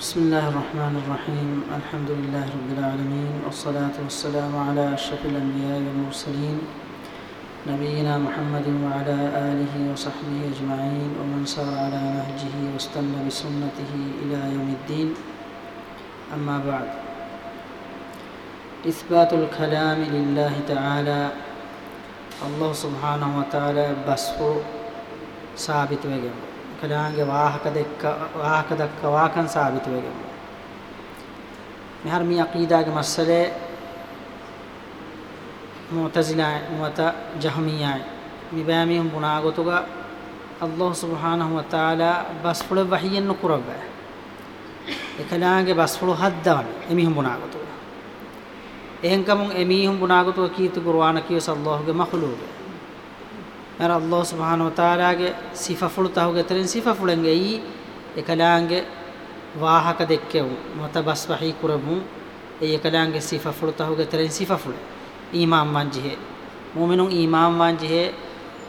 بسم الله الرحمن الرحيم الحمد لله رب العالمين والصلاة والسلام على أشرف الأنبياء والمرسلين نبينا محمد وعلى آله وصحبه أجمعين ومن سار على نهجه واستنى بسنته إلى يوم الدين أما بعد إثبات الكلام لله تعالى الله سبحانه وتعالى بسفه ثابت وجمه ಫಲಾಂಗೆ ವಾಹಕ ದೆಕ್ಕ ವಾಹಕ ದಕ್ಕ ವಾಕನ್ ಸಾಬಿತು ವೇಗೆ මෙහර මේ අකීදාගේ මස්සලේ මුතසිලායි මුත ජහමියයි මිබෑමියම් බුණාගොතුග අල්ලාහ් සුබ්හානහු වතාලා බස්පුල වහියෙන් නුකරබ එකලාගේ බස්පුල හද්දවන එමිහම් බුණාගොතුග එහෙන්කමුන් එමිහම් බුණාගොතුග කීතු කුර්ආන කියස අල්ලාහ්ගේ මහලූගේ نر الله سبحانه وتعالى کے صفہ فلتا ہوگے ترین صفہ فلیں گے ای එකලාංගේ වාහක දෙක්කෙව් මතබස්වහි කුරමු ඒ එකලාංගේ සිෆා ෆුලතහුගේ තරෙන් සිෆා ෆුල ඊමාම් වංජිහෙ මුමිනුන් ඊමාම් වංජිහෙ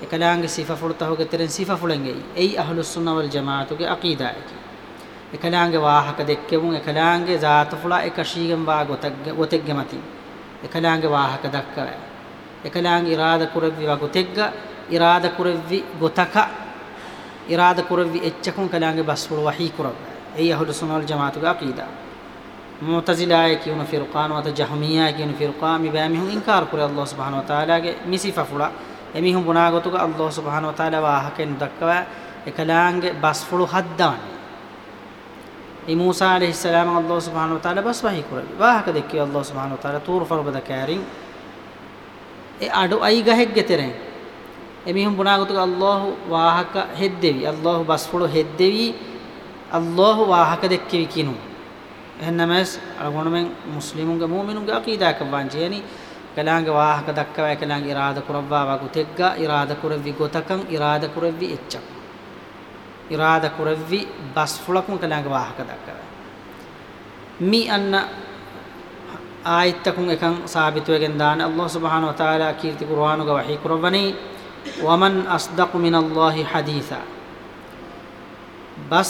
එකලාංගේ සිෆා ෆුලතහුගේ තරෙන් සිෆා ෆුලංගේ ඒ අහ්ලුස් සුන්නා වල් ජමාඅතුගේ අකීදායකි එකලාංගේ වාහක දෙක්කෙවුන් එකලාංගේ ذات ෆුලා එකශීගම් වා ගොතග්ග ගොතෙග්ග මති එකලාංගේ වාහක දක්කවයි එකලාංගේ ඉරාදා කුරබ්වි වා ගොතෙග්ගා ඉරාද කුරෙව්වි ගොතක ඉරාද කුරෙව්වි එච්චකුන් කලාගේ බස්වල වහී කුරව ඒ අහුල් සුනල් ජමාතුගේ අකීදා මුතසිලාය කියන ෆිරකාන වත ජහමියා කියන ෆිරකා මිබෑමිහුන් ඉන්කාර කුරේ අල්ලාහ් සුබ්හානහු වතාලාගේ මිසිෆෆුලා එමිහුන් බුනාගතුගේ අල්ලාහ් සුබ්හානහු වතාලා වාහකෙන් දක්වා එකලාගේ බස්වල හද්දානි ඒ මූසා আলাইහිස් සලාම අල්ලාහ් සුබ්හානහු වතාලා බස් වහී කුරේ වාහක දෙක්කේ අල්ලාහ් සුබ්හානහු වතාලා තූර් ෆර්බද කෑරින් ඒ අඩු අයි ගහෙක් ගෙතරෙන් එමිහුම් බුණාගතුක අල්ලාහ් වාහක හෙද්දෙවි අල්ලාහ් බස්පොළු හෙද්දෙවි අල්ලාහ් වාහක දෙක්කෙවි කිනු එහන්නමස් අගොණමෙන් මුස්ලිමුන්ගේ මුමිනුන්ගේ අකීදාක වංජ යනි කලාංග වාහක දක්කවයි කලාංග ඉරාද කුරවවා වගු තෙග්ගා ඉරාද කුරවි ගොතකන් ඉරාද කුරවි එච්චක් ඉරාද කුරවි බස්පොළකුන් කලාංග වාහක දක්කවයි මි අන්න ආයත්තකුන් එකන් සාබිතුවගෙන් දාන අල්ලාහ් සුබ්හානහු වතාලා කීර්ති කුර්ආනුගේ වහී කුරවණී ওয়ামান আসদাক মিনাল্লাহি হাদিসা বাস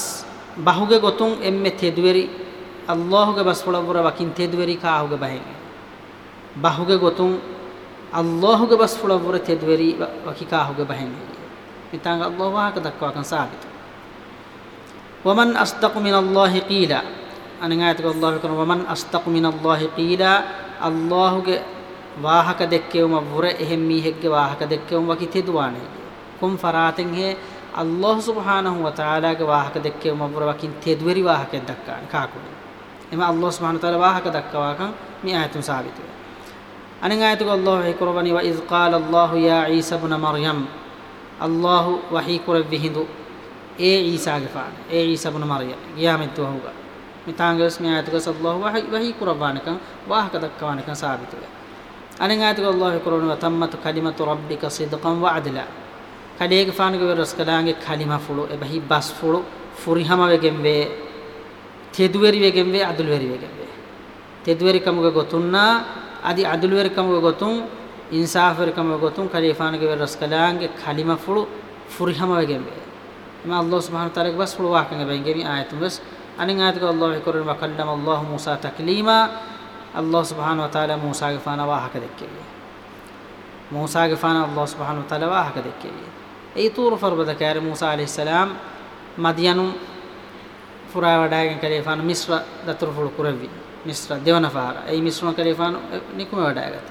বাহুগে গতং এম্মে থেদুয়েরি আল্লাহকে বাস ফড়াবরা বাকিন থেদুয়েরি কা আহুগে বাহেগে বাহুগে গতং আল্লাহকে বাস ফড়াবরা থেদুয়েরি বাকি কা আহুগে বাহেগে মিতাং আল্লাহ হাক দাক্কা কান সাবিত ওয়ামান আসদাক মিনাল্লাহি কিলা আনিগায়াত আল্লাহ কান ওয়ামান আসদাক মিনাল্লাহি কিলা আল্লাহকে ವಾಹಕ ದೆಕ್ಕೆವುಮ ಬುರ ಎಹೆಂ ಮೀಹೆಗ್ಗೆ ವಾಹಕ ದೆಕ್ಕೆವುಮ ವಕಿ ತೆದುವಾನೆ ಕುಂ ಫರಾತೆಂ ಹೆ ಅಲ್ಲಾಹ್ ಸುಬ್ಹಾನಹು ವ ತಆಲಾಗೆ ವಾಹಕ ದೆಕ್ಕೆವುಮ ಬುರ ವಕಿ ತೆದುವರಿ ವಾಹಕ ದಕ್ಕ ಕಾಕುಡು එම අල්ලාහ් සුබ්හානහු තාලා වාහක දක්වාකම් මේ ආයතුන් සාවිත අනින් ආයතක අල්ලාහ් හිකරවනි ව ඉස් කාල අල්ලාහ් යා ඊසා ඉබ්න මර්යම් අල්ලාහ් වහී කරවි හින්දු ඒ ඊසාගේ ෆාන ඒ ඊසා ඉබ්න මර්යම් ගියාමෙත් වහුගා මිතාංගස් මේ ආයතක සල්ලාහ් වහී වහී කරවානකම් වාහක දක්වානකම් සාවිත වේ අනගාතක අල්ලාහ් කරවන වතම්මතු කලිමතු රබ්බික සිදකම් වඅදලා කඩේක ෆානුක රස්කලාගේ කලිමා ෆුළු එබහි බස් ෆුළු ෆුරිහම වෙගෙන් වේ තෙදුවරි වෙගෙන් වේ අදුල්වරි වෙගෙන් වේ තෙදුවරි කමුක ගොතුන්නා আদি අදුල්වරි කමුක ගොතුන් ඉන්සාෆරි කමුක ගොතුන් කලිෆානුක රස්කලාගේ කලිමා ෆුළු ෆුරිහම වෙගෙන් වේ මා අල්ලාහ් සුබ්හානහු තාලා බස් ෆුළු වාකංග වෙගෙන් වේ ආයතුන් බස් අනගාතක අල්ලාහ් කරවන වකල්ලම අල්ලාහ් මූසා තක්ලීමා අල්له සුභාන වතාල මූසාගේ ෆාන වාහක දෙක්කෙවිය මූසාගේ ෆාන අල්له සුභාන වතාල වාහක දෙක්කෙවිය ඒ තූරු ෆර්බද කෑර මූසා අලෙස්සලාම් මදියනුම් පුරා වඩායගෙන් කලේෆාන මිස්්‍ර දතුරු ෆුළු කුරවි මිස්්‍ර දෙවන ෆාර ඒ මිස්්‍රම කලේෆාන නිකුම වඩායගත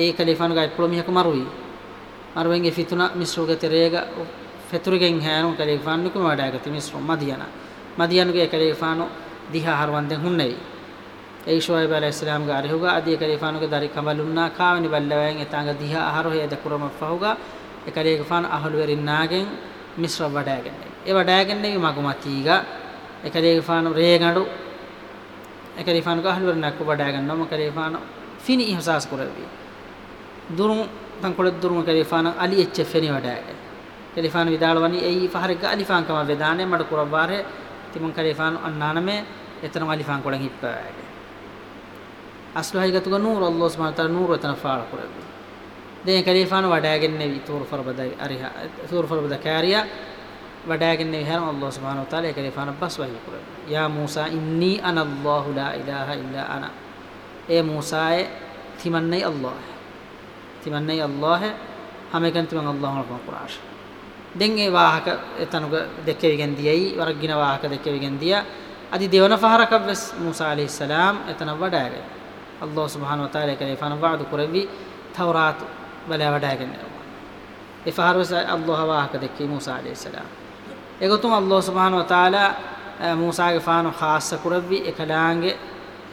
ඒ කලේෆාන ගයි පුළමිහක මරුයි මරුවෙන්ගේ ෆිතුන මිස්රුගත රේග ෆෙතුරුගෙන් හෑනු කලේෆාන නිකුම වඩායගත මිස්්‍රම මදියන මදියනුගේ කලේෆාන දිහා හරවන්දෙන් හුන්නේවි ඒ ෂුවයිබ් අලයිහිස්ලාම් ගේ අරිහුගා අදී කලිෆානුගේ දරි කමලුන්නා කාවනි බල්ලවයන් එතංග දිහා අහරු හේද කුරම ෆහුගා ඒ කලේ ගෆාන අහලු වෙරින්නාගෙන් මිස්ර වඩාගෙන ඒ වඩාගෙන නේ මගුමතීගා ඒ කලේ ගෆාන රේගඬු ඒ කලිෆානු ගේ අහලු වෙරින්නක් වඩාගෙන නම කලිෆාන ෆිනි ඉහසස් කරවි දුරු තංකොල දුරු කලිෆාන අලි එච්ච ෆෙනි වඩාගෙන කලිෆාන විදාලවනි ඒ ෆහරක අලිෆාන් කම වේදානේ මඩ කුරවාරේ තිමන් කලිෆාන අන්නානමේ එතන අලිෆාන් කොලන් හිප්පාගෙන අස්ලු හයිගතුක නූර අල්ලාහ් සුබ්හානහු තාලා නූර තනෆාල කරගු දැන් කලිෆාන වඩාගෙන නෙවි තූර් ෆරබදයි අරිහා තූර් ෆරබද කාරියා වඩාගෙන නෙවි හැරම අල්ලාහ් සුබ්හානහු තාලා කලිෆාන බස් වහී කරගු යා මූසා ඉන්නී අනල්ලාහ් ලා ඉලාහා ඉල්ලා අනා ඒ මූසායේ තිමන්නයි අල්ලාහ් තිමන්නයි අල්ලාහ් හැමකන් තිමන් අල්ලාහ් වල කුරාෂ දැන් ඒ වාහක එතනුක දෙකෙවිගෙන් දියයි වරගින වාහක දෙකෙවිගෙන් දියා අදි දෙවන පහරකවස් මූසා আলাইහිස් සලාම් එතන වඩාගෙන الله سبحانه وتعالى كان يفان بعد قربي تورات بلا ودا كان يفهر الله واهك دكي موسى عليه السلام ايغتم الله سبحانه وتعالى موسى فان خاص قربي اكلانغ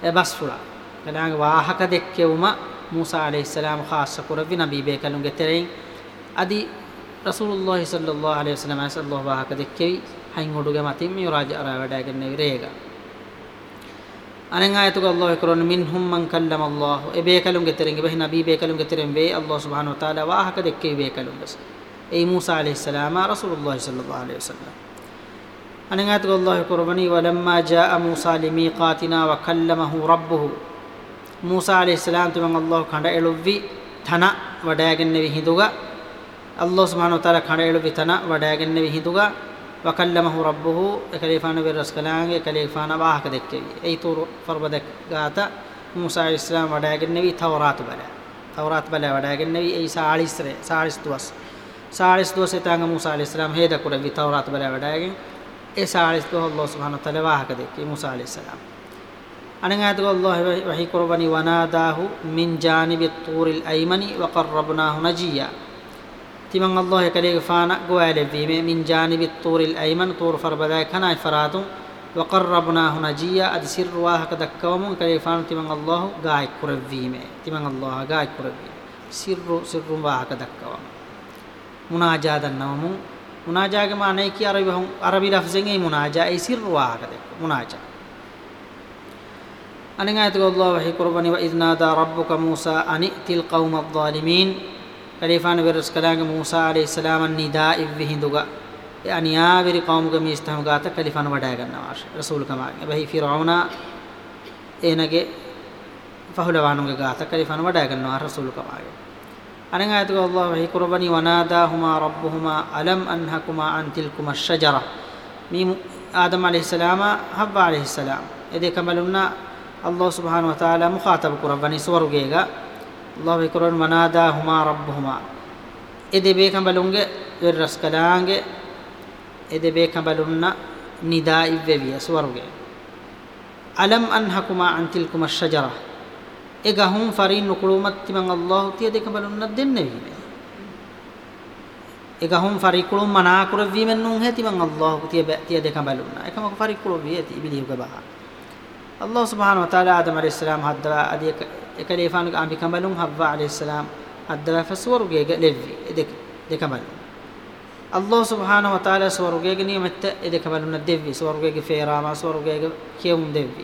بسفلا كلانغ واهك دكيوما موسى عليه السلام خاص قربي نبي بكلونغ ترين ادي رسول الله صلى الله عليه وسلم الله واهك دكي هين غدوغه ماتيم يراج ارا ودا كان ريغا අනෙන් ආයතුක අල්ලාහ් කරන මින්හුම් මන් කල්ලම අල්ලාහ් ඒ බේකලුම්ගේ තරංගේ බහි නබී බේකලුම්ගේ තරං වේ අල්ලාහ් සුබ්හානහු වතාලා වාහක දෙක්කේ බේකලුම් බස් ඒ මූසා আলাইহিসসালাম රසූලුල්ලාහ් සල්ලල්ලාහු අලයිහි වසල්ලම් අනෙන් ආයතුක අල්ලාහ් කරවනි වලම්මා ජාඅ මූසා ලිමීකාතිනා වකල්ලමහු රබ්බුහු මූසා আলাইহিসসালাম තුමන් අල්ලාහ් කඬ එළොව්වි තන වඩයාගෙන විහිදුගා අල්ලාහ් සුබ්හානහු වතාලා කඬ එළොව්වි තන වඩයාගෙන විහිදුගා وكلمه ربه كليفان بيرس كلان كليفان باهك دكي اي طور فرب دك غاتا موسى عليه السلام وداغ النبي تورات بلا تورات بلا وداغ النبي اي سالس ري سالس دوس سالس دوس تانغ موسى عليه السلام هيدا كور بي تورات بلا وداغ اي سالس دو الله سبحانه وتعالى باهك دكي موسى عليه السلام අනගාත ගොල්ලෝ වහී කුරබනි වනාදාහු මින් ජානිබි තුරිල් අයිමනි වකරබනාහු නජියා تمن الله كليك فانا قوال في من جانب الطور الأيمن طور فربدا كنا فراتو وقربناه نجيا أد سر واهك دكوم كليك فانا تمن الله قاعد قرب كرفيم تمن الله قاعد قرب كرفيم سر سر واهك دكوم مناجاة النوم مناجاة ما نيكي عربي هم عربي لفظين مناجاة أي سر واهك دكوم مناجاة أنا قاعد الله وحي قربني وإذ نادى ربك موسى أن ائت القوم الظالمين ಕಲೀಫಾನು ಬೆರಸ್ ಕಲಾಗ ಮೂಸಾ ಅಲಿ ಇಸ್ಲಾಮನ್ ನಿದಾ ಇವ್ವಿ ಹಿಂದುಗ ಅನಿಯಾವಿರಿ ಕೌಮ್ಗ ಮೀಸ್ತಮಗಾತ ಕಲಿಫಾನು ವಡಾಗನ್ನ ವಾಶ ರಸೂಲ್ ಕಮಾಗೆ ಬಹಿ ಫಿರೌನ ಏನಗೆ ಫಹುಲವಾನುಗ ಗಾತ ಕಲಿಫಾನು ವಡಾಗನ್ನ ರಸೂಲ್ ಕಮಾಗೆ ಅನಂಗಾಯತು ಅಲ್ಲಾಹ್ ವಹಿ ಕುರ್ಬನಿ ವನಾದಾಹುಮಾ ರಬ್ಬುಹುಮಾ ಅಲಂ ಅನ್ಹಕುಮಾ ಅನ್ ತಿಲ್ಕುಮ ಶಜರ ಮೀ ಆದಮ್ ಅಲಿಹಿಸ್ಸಲಾಮ ಹಬ್ಬ ಅಲಿಹಿಸ್ಸಲಾಮ್ ಎದೆ ಕಮಲುನ್ನ ಅಲ್ಲಾಹ್ ಸುಬಾನು ತಾಲ ಮುಖಾತಬ ಕುರಬ್ಬನಿ ಸೋರುಗೇಗ الله يكرون وناداهما ربهما إذا بيكم بلونج الرس كلانج إذا بيكم بلونا نداء بيبي سورج ألم أنهكما عن تلكما الشجرة إذا هم فرين نقلومت من الله تي إذا بلونا الدين إذا هم فريقلون منا كرفي من نون هتي من الله تي تي إذا بلونا إذا ما فريقلون بيتي بليه كبها الله سبحانه وتعالى آدم عليه السلام هذا أديك එකලේ ෆානු අම්බිකමලුන් හව්වා আলাইහිස්සලාම් අද්දවා ෆස්වර්ගයක ලෙව්වි එදෙක දෙකමලු අල්ලාහ් සුබ්හානහු වතාලා ස්වර්ගයක නියමත එදකමලුන දෙව්වි ස්වර්ගයක ෆේරාමා ස්වර්ගයක කියමුන් දෙව්වි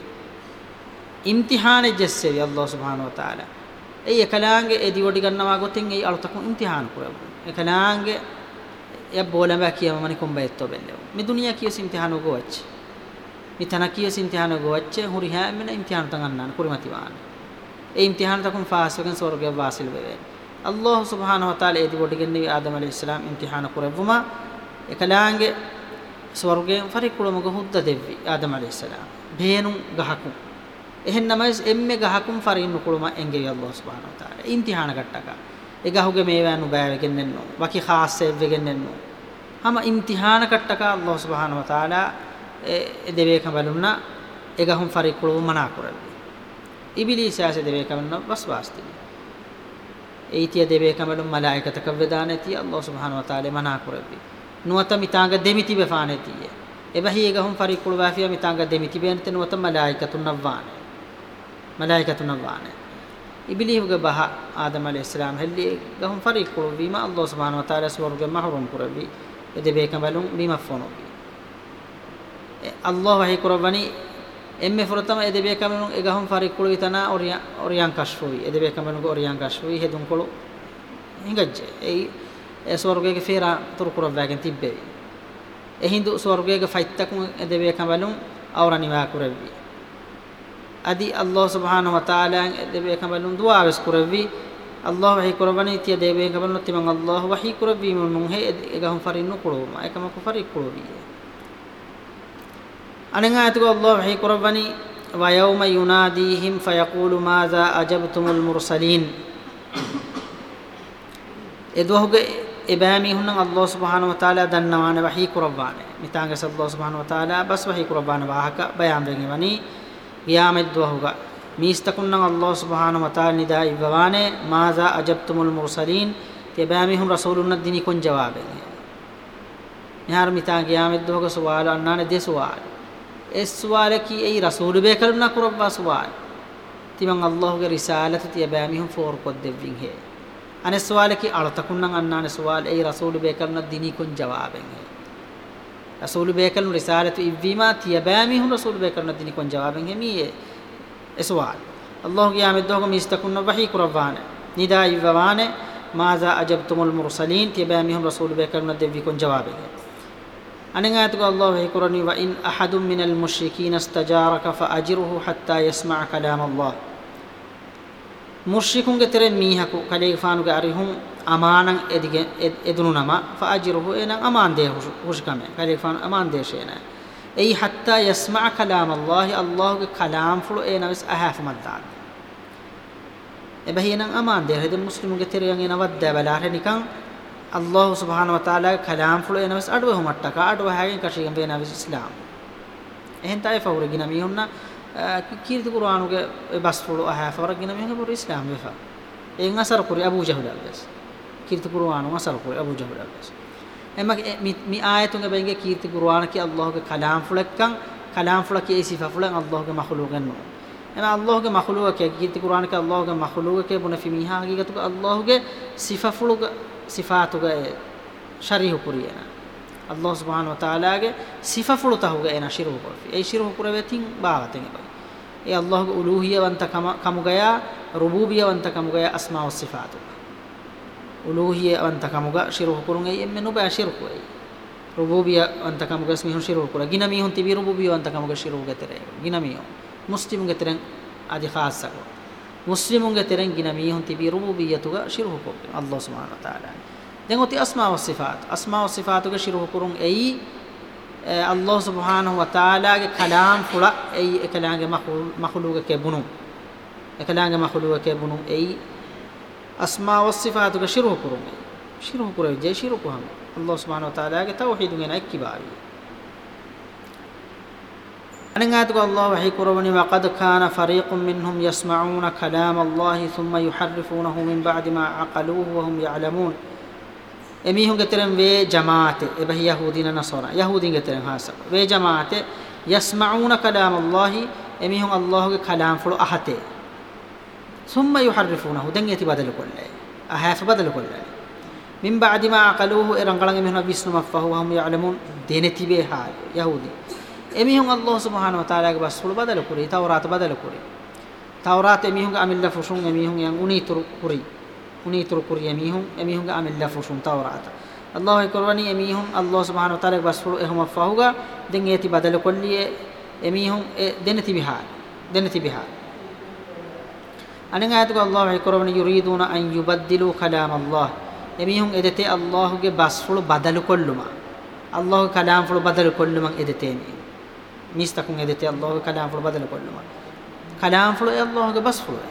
ඉම්තිහාන ජස්සෙවි අල්ලාහ් සුබ්හානහු වතාලා ඒ එකලාංගේ එදි වඩි ගන්නවා ගොතෙන් ඒ අලුතකම ඉම්තිහාන කරමු එකලාංගේ ය බෝලඹ කියම මනි කොම්බෙත්තෝ බෙන්දෝ මේ දුනියා කියස ඉම්තිහාන ගොවච්ච මේ තන කියස ඉම්තිහාන ගොවච්ච හුරි හැමෙන ඉම්තිහාන තංගන්නන කුරිමතිවාන এই ইমতিহান তখন ফাহাস হয়ে স্বর্গে বাসিল হয়ে আল্লাহ সুবহান হতাল এই দিবটিকে নিয়ে আদম আলী ইসলাম ইমতিহান করে বুমা এখানে আঙ্গে ස්වර්ගය පරි කුළමග හුද්ද දෙව්වි ආදම අලෙස්සලා බේනුම් ගහකුම් එහෙන්නමයි එම්මෙ ගහකුම් ෆරින්න කුළුම එංගේ අල්ලාහ් සුබ්හානහු තාලා ඉම්තිහාන කට්ටක ඒ ගහුගේ මේවැනු බෑවකින් නෙන්නෝ වකි ખાસ සෙව්වකින් නෙන්නෝ හැම ඉම්තිහාන කට්ටක අල්ලාහ් සුබ්හානහු තාලා ඒ දෙවේක බලුණා ඒ ගහුම් ෆරි කුළුම මනා කරවි ඉබිලීසයාස දෙවේකමන වස්වාස්ති ඒතිය දෙවේකමලු මලායිකතක වෙදානති අල්ලාහ් සුබ්හානහු වතාලේ මනා කරති නුවත මිතාංග දෙමිති වෙෆානතිය එබහීග හුම් ෆරිකුල් වාෆිය මිතාංග දෙමිති බෙන්ත නුවත මලායිකතුන් නවාන මලායිකතුන් නවාන ඉබිලීහුග බහ ආදම අලයිහිස්ලාම් හෙල්ලි ගහුම් ෆරිකුල් වීම අල්ලාහ් සුබ්හානහු වතාලේ ස්වර්ග මහරුම් කරවි දෙවේකමලු බිමෆෝනෝ අල්ලාහ් වහී කරවනි emme furotama edebe kamenu egahum farik kulu itana oriyan oriyan kashfui edebe kamenu oriyan kashfui hedun kulu ingajje ei e swargege fera turkura vagen tibbe e hindu swargege faittakun edebe kamenu awrani wa kurevi adi allah subhanahu wa taala edebe kamenu dua wes kurevi allah wahi kurbani tiya debe kamenu timang allah wahi kurevi mun he egahum farinu kulu ma ekama ku farik kulu අනංආතුක අල්ලාහ් කුරබනි ويوم يناديهم فيقول ماذا أجبتم المرسلين එදවහුගේ එබෑමි හුන්න අල්ලාහ් සුබ්හානහු වතාලා දන්නවාන වහී කුරබාන මිතාංග සල්ලාහ් සුබ්හානහු වතාලා බස් වහී කුරබාන වාහක බයම් වෙනි ගියාමෙද්වහුග මීස්තකුන්න අල්ලාහ් සුබ්හානහු වතාලා නිදා ඉබවානේ මාසා අජබ්තුමුල් මුර්සලින් තෙබෑමි හුන් රසූලුන්න දිනි කොන් ජවාබේ නිහාර මිතා ගියාමෙද්වහුග සුවාල අන්නානේ දෙසුවාල essualaki ei rasulu be kaluna kurabba suwal timan allahu ge risalatu tiyabami hum for ko devvin he ane suwalaki alatakunnan annane suwal ei rasulu be kaluna dini kun jawaben he rasulu be kalun risalatu ivvima tiyabami hum rasulu be kaluna dini kun jawaben he mi eswal allahu ge amed dogo mistakunna wahi kurabwane nida ivwane maza ajabtumul mursalin tiyabami hum rasulu be kaluna devvi kun jawaben he අනගාතක අල්ලාහ් හේකරනි වයින් අහදුම් මිනල් මුෂ්රිකීන ස්තජාරක ෆඅජිරුහු හත්තා යස්මා කලාම අල්ලාහ් මුෂ්රිකුන්ගේ තෙරෙන් මීහකු කලේෆානුගේ අරිහුම් අමානං එදිගෙ එදුනු නම ෆඅජිරුහු එනං අමාන් දේ හුෂ්කම කලේෆාන අමාන් දේශේන එයි හත්තා යස්මා කලාම අල්ලාහ් අල්ලාහ්ගේ කලාම් ෆුළු එනවස් අහාෆමත් දාන එබැහි එනං අමාන් දේ හද මුස්ලිමුගේ තෙරයන් එනවත් දැබලා හරි නිකන් الله سبحانه وتعالى كلام فلو انا بس ادوه متكا ادوه هاي كشيم بينا الاسلام එහෙන් තයි ෆවුර ගින මිහුන්න කීර්ති කුරානුගේ bus follow අහ ෆවුර ගින මිහුන්න පුර ඉස්ලාම් වෙෆා එන් අසර කුරි අබූ ජහල් අල්ගස් කීර්ති කුරානු අසර කුරි අබූ ජහල් අල්ගස් එමක මි ආයතුන්ගේ බෙන්ගේ කීර්ති කුරාන කි අල්ලාහගේ කලාම් ෆලක්කන් කලාම් ෆලකි ඒ සිෆා ෆලන් අල්ලාහගේ මහලුගන් නෝ එන අල්ලාහගේ මහලුවකේ කිති කුරානක අල්ලාහගේ මහලුවකේ බුන ෆිමිහා හගීගතුක අල්ලාහගේ සිෆෆුලුග සිෆාතුගේ ශරීහ කුරියන අල්ලාහ සුබ්හානහු වතාලාගේ සිෆෆුලු තහුගේ එන ශිරු කුරෆි ඒ ශිරු කුරවෙතින් බාගතෙන් ඒ අල්ලාහගේ උලූහියවන්ත කමුගයා රුබූබියවන්ත කමුගයා අස්මාඋ සිෆාතු උලූහියවන්ත කමුගා ශිරු කුරුන් ඒ එම්මෙ නුබෑ ශිරු කුරේ රුබූබියවන්ත කමුගස් මිහුන් ශිරු කුර ගිනමිහුන් තිබි රුබූබියවන්ත කමුග ශිරු ගතරේ ගිනමිහුන් ಮುಸ್ಲಿಮ್ಗೆ ತೆರಂಗ್ ಅದಿ ಖಾಸಗೋ ಮುಸ್ಲಿಮುಂಗೆ ತೆರಂಗಿನ ಮೀಹುನ್ ತಿಬಿ ರುಬೂಬಿಯತುಗ ಶಿರು ಹುಕುಕ್ ಅಲ್ಲೋ ಸುಮಾನ ತಾಲ ದೆಂಗೊತಿ ಅಸ್ಮಾವ ಸಿಫಾತ್ ಅಸ್ಮಾವ ಸಿಫಾತುಗ ಶಿರು ಹುಕುರುಂ ಎಯಿ ಅಲ್ಲೋಹ್ ಸುಬಾನಹು ವತಾಲಾಗೆ ಕಲಾಂ ಫುಳ ಎಯಿ ಎಕಲಾಂಗೆ ಮಹುಲ್ ಮಹುಲೂಗ ಕೆಬುನು ಎಕಲಾಂಗೆ ಮಹುಲೂಗ ಕೆಬುನು ಎಯಿ ಅಸ್ಮಾವ ಸಿಫಾತುಗ ಶಿರು ಹುಕುರುಂ ಶಿರು ಹುಕುರ ವಿಜಯ ಶಿರು ಕುಹಂ ಅಲ್ಲೋಹ್ ಸುಬಾನ ವತಾಲಾಗೆ ತೌಹೀದುಗೆನ ಎಕ್ಕಿ ಬಾವಿ أنغاتك الله وحي كروني وقد كان فريق منهم يسمعون كلام الله ثم يحرفونه من بعد ما عقلوه وهم يعلمون එමිහුන් ගෙතරම් වේ ජමාතෙ එබහි යහූදීන නසෝන යහූදීන් ගෙතරම් හාස වේ ජමාතෙ යස්මඋන කලාම අල්ලාහි එමිහුන් අල්ලාහගේ කලාම් ෆුල අහතේ සුම්ම යුහර්රිෆුනහු දැන් යති බදල කොල්ලේ අහාස බදල කොල්ලේ මින් බාදි මා අකලූහු එරංගලන් එමිහුන විස්නුමෆහු වහම් යඅලමුන් දෙනති වේ හා යහූදී එමිහුන් අල්ලාහ් සුබ්හානහු වතාලාගේ බස්සුළු බදල කුරි තවරාත බදල කුරි තවරාත එමිහුන්ගේ අමිල්ලා ෆුෂුන් එමිහුන් යන් උනීතුරු කුරි උනීතුරු කුරි එමිහුන් එමිහුන්ගේ අමිල්ලා ෆුෂුන් තවරාත අල්ලාහ් කරවනි එමිහුන් අල්ලාහ් සුබ්හානහු වතාලාගේ බස්සුළු එහම ෆහුගා දෙන් ඒති බදල කොල්ලියේ එමිහුන් දෙනති විහාර දෙනති විහාර අනෙන් ආයතක අල්ලාහ් කරවනි යුරීදුන අන් යුබද්දිලු කලාම අල්ලාහ් එමිහුන් එදෙතේ අල්ලාහ්ගේ බස්සුළු බදල කොල්ලුමා අල්ලාහ් කලාම් ෆුළු බදල කොල්ලුමන් එදෙතේනේ mistakun edete Allah'u kalam fulu badal kolluma kalam fulu Allah'u bas fulu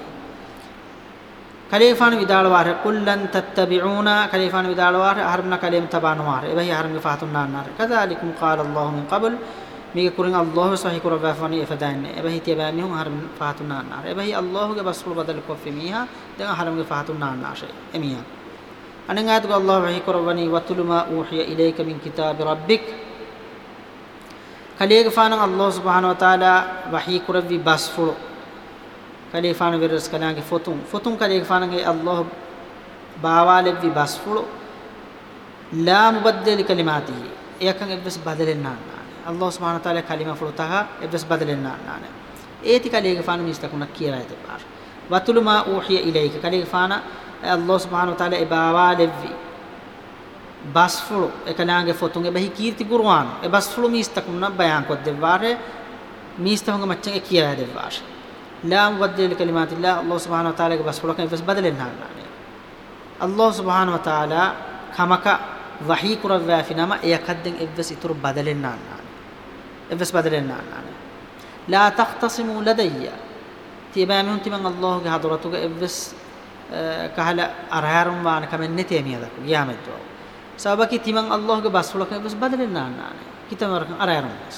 කලේෆාන විදාලවාර කුල්ලන් තත්තබිඋනා කලේෆාන විදාලවාර හර්මන කලේම් තබානවාර එබැහි හර්ම විෆාතුන්නාන්නාර කදාලිකුම් කාල අල්ලාහ් මින් කබල් මේක කුරින් අල්ලාහ් සහි කුරවෆානි එෆදාන්නේ එබැහි තියබන්නේ හුම් හර්ම විෆාතුන්නාන්නාර එබැහි අල්ලාහ්ගේ බස්රුල් බදල් කොෆි මීහා දැන් හර්ම විෆාතුන්නාන්නාෂේ එමියා අනංගාතු අල්ලාහ් වහි කුරවනි වතුලුමා ඌහිය ඉලෛක මින් කිතාබ රබ්බික කලේක ෆානන් අල්ලාහ් සුබ්හානහු වතාලා වහී කුරවි බස්ෆුළු කලේ ෆාන වෙරස් කලාගේ ෆොතුන් ෆොතුන් කලේක ෆානගේ අල්ලාහ් බාවාලෙවි බස්ෆුළු ලා මුබද්දල කලිමාතිහි එකන් එබ්බස් බදලෙන්නා අල්ලාහ් සුබ්හානහු වතාලා කලිමා ෆුළුතහ එබ්බස් බදලෙන්නා නාන ඒති කලේක ෆාන මිස්තකුණක් කියලා ඇතපාර වතුලු මා ඌහිය ඉලෛක කලේක ෆාන අල්ලාහ් සුබ්හානහු වතාලා ඉබාවාලෙවි basfulu ekalaange fotun ebahi kirti qur'an e basfulu mistakunna bayan kod devare mistahunga macchege kiya devare la mubaddil kalimatillah allah subhanahu wa ta'ala ge basfulu kan fes badalen hanane allah subhanahu wa ta'ala kamaka wahi kurawwa finama yakadden evves itur badalen hanane evves badalen hanane la taqtasimu ladayya tibamihun timan allah ge hadratuge evves kahala arharum wa anakamen netemiyadak yamet wa sababaki timan Allahge basrulaka bas badalen naannaane kitamarak arayarum bas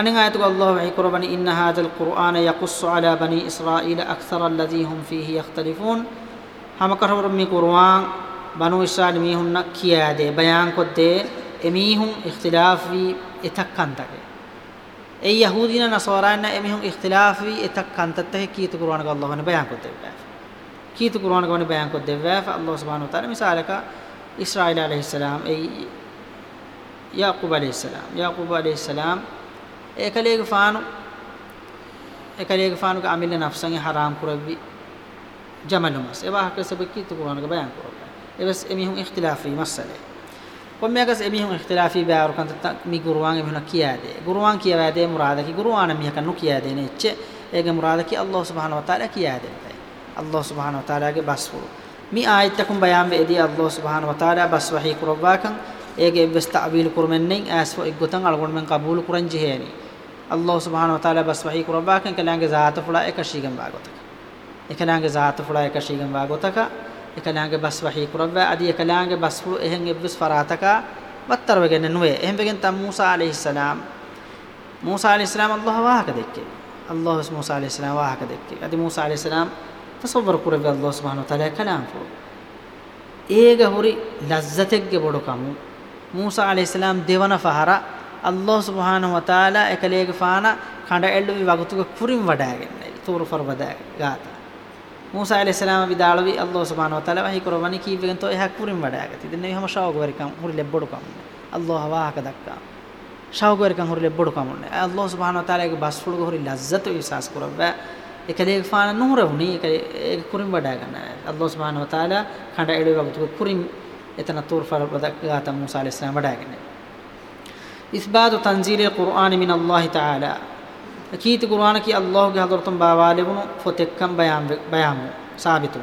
anin ayatuka Allahu ay qurbani inna hadzal qur'ana yaqussu ala bani israila akthara alladhi hum fihi yakhtalifun hamakarhur mi qur'an banu israil mi hunna kiyade bayan kodde emi hun ikhtilafi etakkantake A යහූදීන නසෝරායන එමිහුන් ඉක්තිලාෆ් V එතක් කන්තත්තේ කීතු කුර්ආන ගල්ලාහන බයන් කොත් දෙවෑ කීතු කුර්ආන ගවන බයන් කොත් දෙවෑ Allah සුබ්හානහු තාලා මිසාලක إسرائيل عليه السلام أي يعقوب عليه السلام يعقوب عليه السلام إكليك فانو إكليك فانو كعمل نفسه حرام كربي جمله مس إبا حق سبكي تقولون كبيان كرب إبس أميهم اختلافي مسألة قم يعكس أميهم اختلافي بعارو كانت مي قروان يبهنا كيادة قروان كيادة مرادة كي قروان أميها كان نكيادة نهче إيجا مرادة كي الله سبحانه وتعالى كيادة الله سبحانه وتعالى كي بس فلو mi ayat takum bayan be edi Allah subhanahu wa taala bas wahi kurbakan ege bes ta'wil kurmennin as fo iggotan algon men qabul kuran jeheni Allah subhanahu wa taala bas wahi kurbakan kalange zaat fula ekashigan bagotaka ekalange zaat fula ekashigan bagotaka ekalange bas wahi kurba adi ekalange bas fu ehen ebs farataka battar wegen nuwe ehen wegen tam Musa alayhi salam Musa alayhi salam Allah wahaka dekke Allah Musa alayhi salam wahaka dekke adi Musa alayhi salam تصور ಕುರಗ ಅಲ್ಲಾಹ್ ಸುಬ್ಹಾನಹು ತಆಲಾ ಕಲಾಂ ಫೋ ಏಗ ಹುರಿ ಲಜ್ಜತೆಗೆ ಬಡಕಮು ಮೂಸಾ ಅಲೈಹಿಸ್ಸಲಾಂ ದೇವನ ಫಹರ ಅಲ್ಲಾಹ್ ಸುಬ್ಹಾನಹು ತಆಲಾ ಏಕಲೇಗ ಫಾನ ಕಂಡ ಎಳ್ಳುವಿ ವಗತುಗ ಕುರಿಂ ವಡಾಗೆನ್ನ ತೂರು ಫರ್ಬದ ಗಾತ ಮೂಸಾ ಅಲೈಹಿಸ್ಸಲಾಂ ವಿದಾಳವಿ ಅಲ್ಲಾಹ್ ಸುಬ್ಹಾನಹು ತಆಲಾ ವಹಿ ಕುರವನಿ ಕೀವೆಗಂತೋ ಏಹ ಕುರಿಂ ವಡಾಗತಿ ಇದನ್ನ ಹಮ ಶಾವಗವರಿಕಂ ಹುರಿ ಲೆಬ್ಬಡಕಂ ಅಲ್ಲಾಹ್ ವಾಹಕ ದಕ್ಕಾ ಶಾವಗವರಿಕಂ ಹುರಿ ಲೆಬ್ಬಡಕಂ ಅಲ್ಲಾಹ್ ಸುಬ್ಹಾನಹು ತಆಲಾಗೆ ಬಾಸ್ಫುಡುಗ ಹುರಿ ಲಜ್ಜತು ಇಸಾಸ್ ಕುರವ එකදේ ෆාන නුහර වුණි එක ඒක කුරින් වඩා ගන්න අල්ලාහ් සුබ්හානහු වතාලා කඬ එළුව වතු කුරින් එතන තෝර ෆර ගාත මුසා අලයිස් සලාම් වඩා ගන්න ඉස්බාතු තන්සීල් කුර්ආන මින් අල්ලාහ් තාලා අකීත කුර්ආන කි අල්ලාහ් ගේ හදරතුම් බාවාලේ වුණු ෆොතෙක්කම් බයම් බයම් සාබිතුම්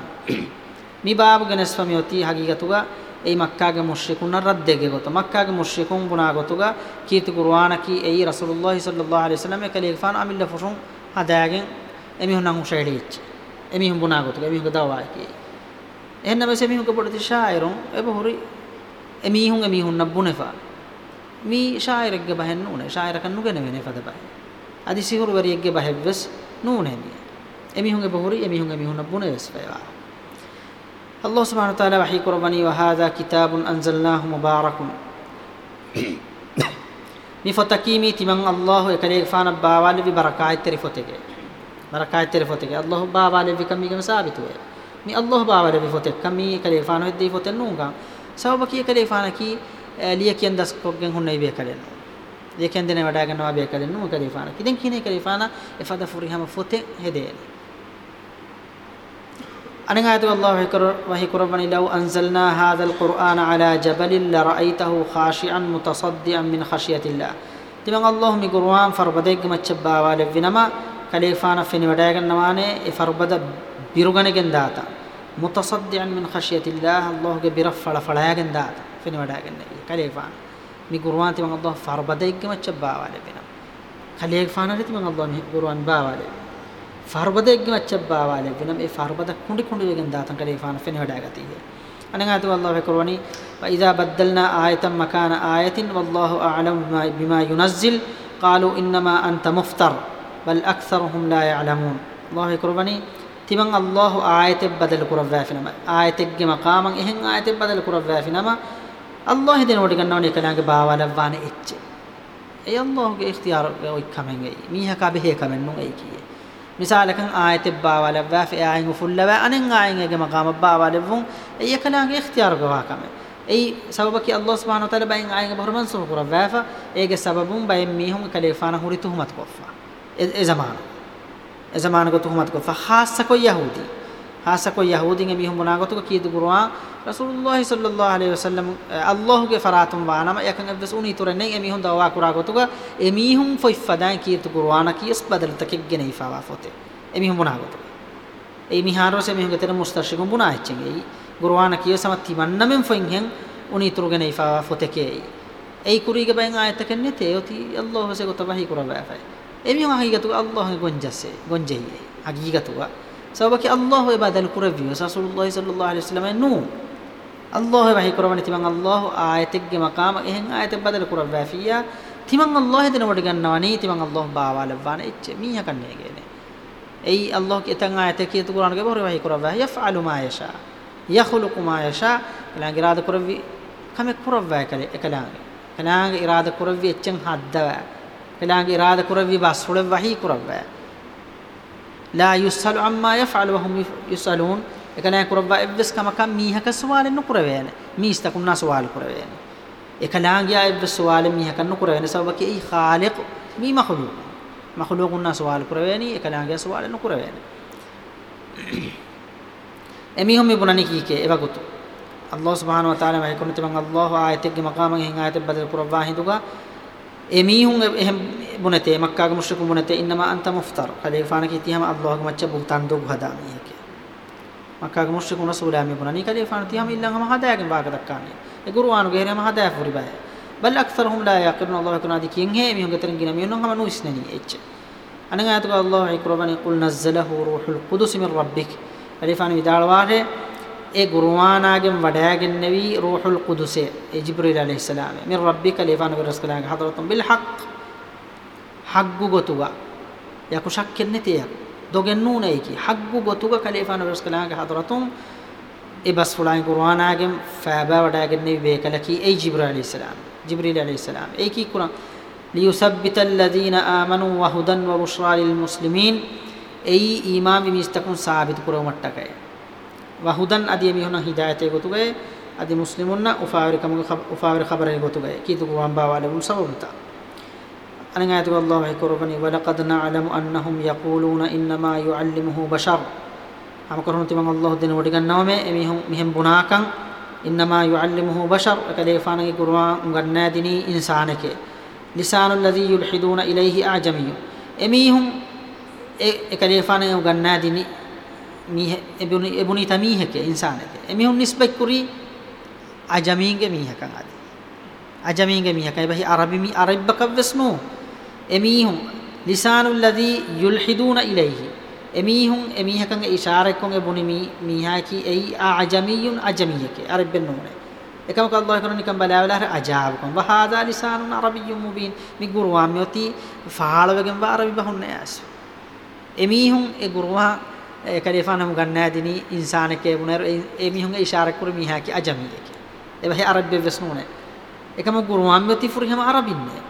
මේ බාබ ගනස් ස්වාමියෝති හගීගතුගා ඒ මක්කාගේ මුශ්‍රිකුන් රද්දෙගේ ගොත මක්කාගේ මුශ්‍රිකුන් ගුණා ගොතුගා කීත කුර්ආන කි ඒ රසූලුල්ලාහි සල්ලල්ලාහු අලයිහි වසල්ලම කලේ ෆාන අමිල්ල ෆුෂුන් හදාගෙන් එමිහු නංගුෂ හෙඩිච්ච එමිහු බුනාගොතුල එමිහු දවවා කී එහෙන්න මෙසේ මිහු කපොඩති ශායරොන් එබහුරි එමිහුන් එමිහුන් නබුනේෆා මී ශායරෙක්ගේ බහෙන්න උනේ ශායරකන් නුගෙන වෙනේ පදබයි අදි සිහුරු වරියෙක්ගේ බහෙව්වස් නූනේ මිය එමිහුන් එබහුරි එමිහුන් එමිහුන් නබුනේස් වේවා الله سبحانه وتعالى وحي قرباني وهذا كتاب أنزلناه مبارك مي فتكيمي تمن الله يكريك فانا باوالي ببركات تري فتكي بركاي تلفوتك الله بابا لبي كمي كم ثابت وي مي الله بابا لبي فوتك كمي كلي فانو دي فوتن نونغا سبب كي كلي فانا كي ليه كي اندس كوكن هن بي كلن ليه كي اندن ودا غنوا بي كلن نو كلي فانا كي دين كي ني كلي فانا افدا فوري هم فوتن هدين أنا قاعد والله وهي قربني لو أنزلنا هذا القرآن على جبل لرأيته خاشعا متصدعا من خشية الله تمن الله مي قرآن فربدك ما تشبا والفينما ಕಡೇಫಾನ ಫೆನಿ ವಡಯಗನ್ನವಾನೆ ಎ ಫರ್ಬದ ಬಿರುಗಣೆಗೆಂದಾತ ಮುತಸದ್ಯನ್ ಮಿನ್ ಖಶಿಯತಿಲ್ಲಾ ಅಲ್ಲಾಹುಗೆ ಬಿರಫಳ ಫಳಯಾಗೆಂದಾತ ಫೆನಿ ವಡಯಗನ್ನ ಕಡೇಫಾನ ಮಿ ಗುರುವಾಂತಿ ಮಂಗ ಅಲ್ಲಾಹ್ ಫರ್ಬದ ಇಗ್ಗೆ ಮಚ್ಚ ಬಾವಾಲೆ ಬಿನ ಕಡೇಫಾನ ರೀತಿ ಮಂಗ ಅಲ್ಲಾಹ್ ಮಿ ಗುರುವಾನ್ ಬಾವಾಲೆ ಫರ್ಬದ ಇಗ್ಗೆ ಮಚ್ಚ ಬಾವಾಲೆ ಬಿನ ಎ ಫರ್ಬದ ಕುಂಡಿ ಕುಂಡಿಗೆಂದಾತ ಕಡೇಫಾನ ಫೆನಿ ವಡಯಗತಿಯೇ අනගාතු අල්ලාහ් කරවනි وإذا بدلنا آية مكان آية والله أعلم بما ينزل قالوا إنما أنت مفتر بل أكثرهم لا يعلمون الله كربني تمن الله آية بدل كرفا في نما آية مقاما إهن آية بدل كرفا في نما الله دين ودي كنا وني كلاك باوا لبان إتش أي الله كي اختيار ويكمن أي ميها كابه كمن نو أي كي مثال كان آية باوا لبا في آية فل لبا أن آية مقام باوا لبون أي كلاك اختيار كوا كمن ඒ සබබකි අල්ලාහ් සුබ්හානහු වතාලා බයෙන් ආයෙක බහරමන් සුහුරව වැෆා ඒගේ සබබුන් බයෙන් මීහුන් කලේෆාන හුරිතුහමත් කොෆා ඒ زمان ඒ زمان ගොතු හුමත් කො ෆහාස කො යහූදි හාස කො යහූදින් එමි හුමුනා ගොතු කො කීදු ගුරුවා රසූලුල්ලාහි සල්ලල්ලාහු අලයිහි වසල්ලම අල්ලාහුගේ ෆරාතුම් වානම යකන් එබ්දස් උනි තුරන්නේ එමි හුන් දවා කුරා ගොතු කො එමි හුම් ෆොයිෆදාන් කීතු ගුරුවාන කීස් බදල් තකෙක් ගෙන ඉෆාවා ෆොතේ එමි හුමුනා ගොතු ඒ මිහාරෝසේ මෙහුගේ තර මුස්තර්ෂිකුම් බුනා එච්චෙන් ඒ ගුරුවාන කීසමත් තිමන්නමෙන් ෆොයින් හෙන් උනි තුරගෙන ඉෆාවා ෆොතේ කේ ඒ කුරීගේ බෙන් ආයතකන්නේ තේයෝති අල්ලාහුසේ ගොතබහි කුරා බෑ එමියන් අහීගතු අල්ලාහ්ගේ ගොන්ජස්සේ ගොන්ජෙයි අගීගතුව සබකි අල්ලාහ් ඉබාදල් කුරවිය සසුල්ලාහි සල්ලල්ලාහු අලයිහි වසල්ලම නූ අල්ලාහ් වහී කුරවණ තිමන් අල්ලාහ් ආයතෙක්ගේ මකාම එහෙන් ආයත බදල් කුරවෑ ෆියා තිමන් අල්ලාහ් දෙනවට ගන්නවා නේ තිමන් අල්ලාහ් බාවාල වන එච්ච මීහ කන්නේ ගේනේ එයි අල්ලාහ් කිතන් ආයත කියතු කුරානගේ බොර වහී කුරවෑ යෆ්අලු මා යෂා යඛලුකු මා යෂා කලංගේ ඉරාද කුරවි කම කුරවෑ කලේ එකලාගේ කලංගේ ඉරාද කුරවි එච්චන් හද්දවෑ එලාගේ ඉරාදා කුරවිවාස් හුළ වහී කුරවෑ ලා යුස්සලු අම්මා යෆ්අලු වහම් යුස්සලූන් එකලෑ කුරවවා එවස් කමකම් මීහක සුවාලෙන් නුකුරවෑන මීස්තකුන්නා සුවාල කුරවෑන එකලාගේ ආයබ්බ සුවාලෙන් මීහක නුකුරවෑන සවකේ යි خالق මී මඛලූක් මඛලූකුන්නා සුවාල කුරවෑනි එකලාගේ සුවාලෙන් නුකුරවෑන එමිහොම් මෙබුණනි කීකේ එවගුතු අල්ලාහ් සුබ්හානහු වතාලා මයිකුන් තිබන් අල්ලාහ් ආයතෙක්ගේ මකාමෙන් හින් ආයතෙ බදල් කුරවවා හිඳුගා එමීහුන් එහෙම බුනතේ මක්කාගේ මුෂ්රිකු බුනතේ ඉන්නම අන්ත මුෆ්තර කලිෆාන කීතියම අල්ලාහ් මච්ච බුතන් දුක් හදාමි කිය මක්කාගේ මුෂ්රිකු නසූලාමි බුනනි කලිෆාන තියම ඉල්ලංගම හදාගෙන වාක දක්කාන්නේ ඒ ගුරුවානු ගේරම හදා ෆුරි බය බල් අක්සරහුම් ලා යකිරුන අල්ලාහ් තුනාදි කියෙන් හේ මිහුන් ගතරන් ගින මියුන් හම නුස්නනි එච්ච අනගාතක අල්ලාහ් ඉක්රබනි කුල් නස්සලහු රූහුල් කුදුස් මින් රබ්බික කලිෆාන විදාල වාරේ ඒ ගුරුවානාගෙන් වඩයාගෙන් නෙවී රූහුල් කුදුසේ ඒ ජිබ්‍රීල් আলাইහිස්සලාම මින් රබ්බික ලිෆාන බිරස්කලාග හදරතුම් බිල් හක් හග්ගු ගොතුග යකු ශක්කෙන් නැතිය දොගෙන් නූනයිකි හග්ගු ගොතුග කලිෆාන බිරස්කලාග හදරතුම් ඒ බස් ෆුලයින් ගුරුවානාගෙන් ෆෑබා වඩයාගෙන් නෙවී වේකලකි ඒ ජිබ්‍රීල් আলাইහිස්සලාම ජිබ්‍රීල් আলাইහිස්සලාම ඒකි කුරා ලියුසබ්බිත الذين آمنوا وهدى وبشرى للمسلمين ඒ ඊමාන් විමිස්තකුන් සාබිත කරව මට්ටකයි وهدن ادي مي هنا هدايته گوتوگه ادي مسلمون افاور كم افاور خبر گوتوگه کی تو وان با والے سبب تا انا ایت الله يكربني ولقد نعلم انهم يقولون انما يعلمه بشر هم کرون تیم الله دین وڈی گناو می می هم میهم بناکن انما يعلمه بشر کدی فانگی قران گنا دینی انسان کے لسان الذي يلحدون اليه اعجمي اميهم اكليفانه غنا ديني මීහ එබුනි එබුනි තමීහක ඉන්සානෙක එමිහුන් නිස්බෙක් කුරි අජමීන්ගේ මීහකන් අද අජමීන්ගේ මීහකයි බහි අරබි මී අරබ්බක වස්නු එමිහුන් ලිසානුල් ලදි යුල්හිදුන ඉලෛහි එමිහුන් එමිහකන්ගේ ඉෂාරෙක්කොන් එබුනි මී මීහාකි එයි අජමීයුන් අජමීයක අරබ්බෙන් නෝනේ එකමක අල්ලාහ් කරන නිකම් බලාවලා හර අජාබකම් වහාදා ලිසානුන් අරබියුම් මුබින් මි ගුරුවාම් යති ෆාලවගෙන් වා අරබි බහුන්නේ ආස එමිහුන් ඒ ගුරුවා කලිෆානම් ගන්නෑ දිනි ඉන්සාන කේබුනර ඒ මිහුන්ගේ ඉෂාර කර මිහා කි අජමියක එබහි අරබ්බෙ වස්නුනේ එකම ගුරුම් යති ෆුරිහම අරබින්නේ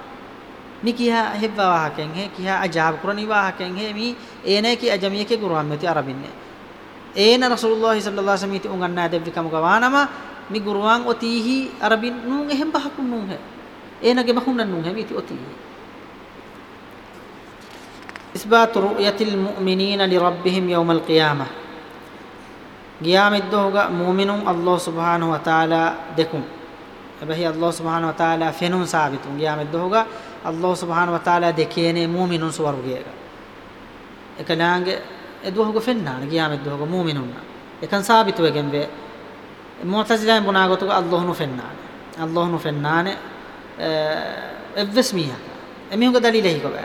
නිකියා හෙබ්වා වහකෙන් හේ කියා අජාබ් කුරනි වහකෙන් හේ මි ඒනේ කි අජමිය කේ ගුරුම් යති අරබින්නේ ඒන රසූලුල්ලාහ සල්ලල්ලාහු අලයිහි වසල්ලම් උන් ගන්නෑ දෙවි කම ගවානම මි ගුරුම් ඔතීහි අරබින් නුන් එහෙම් බහකුන් නුන් හේ ඒනගේ බහුන් නුන් හේ මිති ඔතීහි إثبات رؤية المؤمنين لربهم يوم القيامة قيام الدوغة مؤمن الله سبحانه وتعالى دكم أبهي الله سبحانه وتعالى فنون ثابت قيام الدوغة الله سبحانه وتعالى دكين مؤمن صور وغيرا إكلانج إدوهو فننا قيام الدوغة مؤمن إكن ثابت وغن بي معتزلة بناغتك الله نفنان الله نفنان إفسميها آه، أمي هو دليل هيكو بقى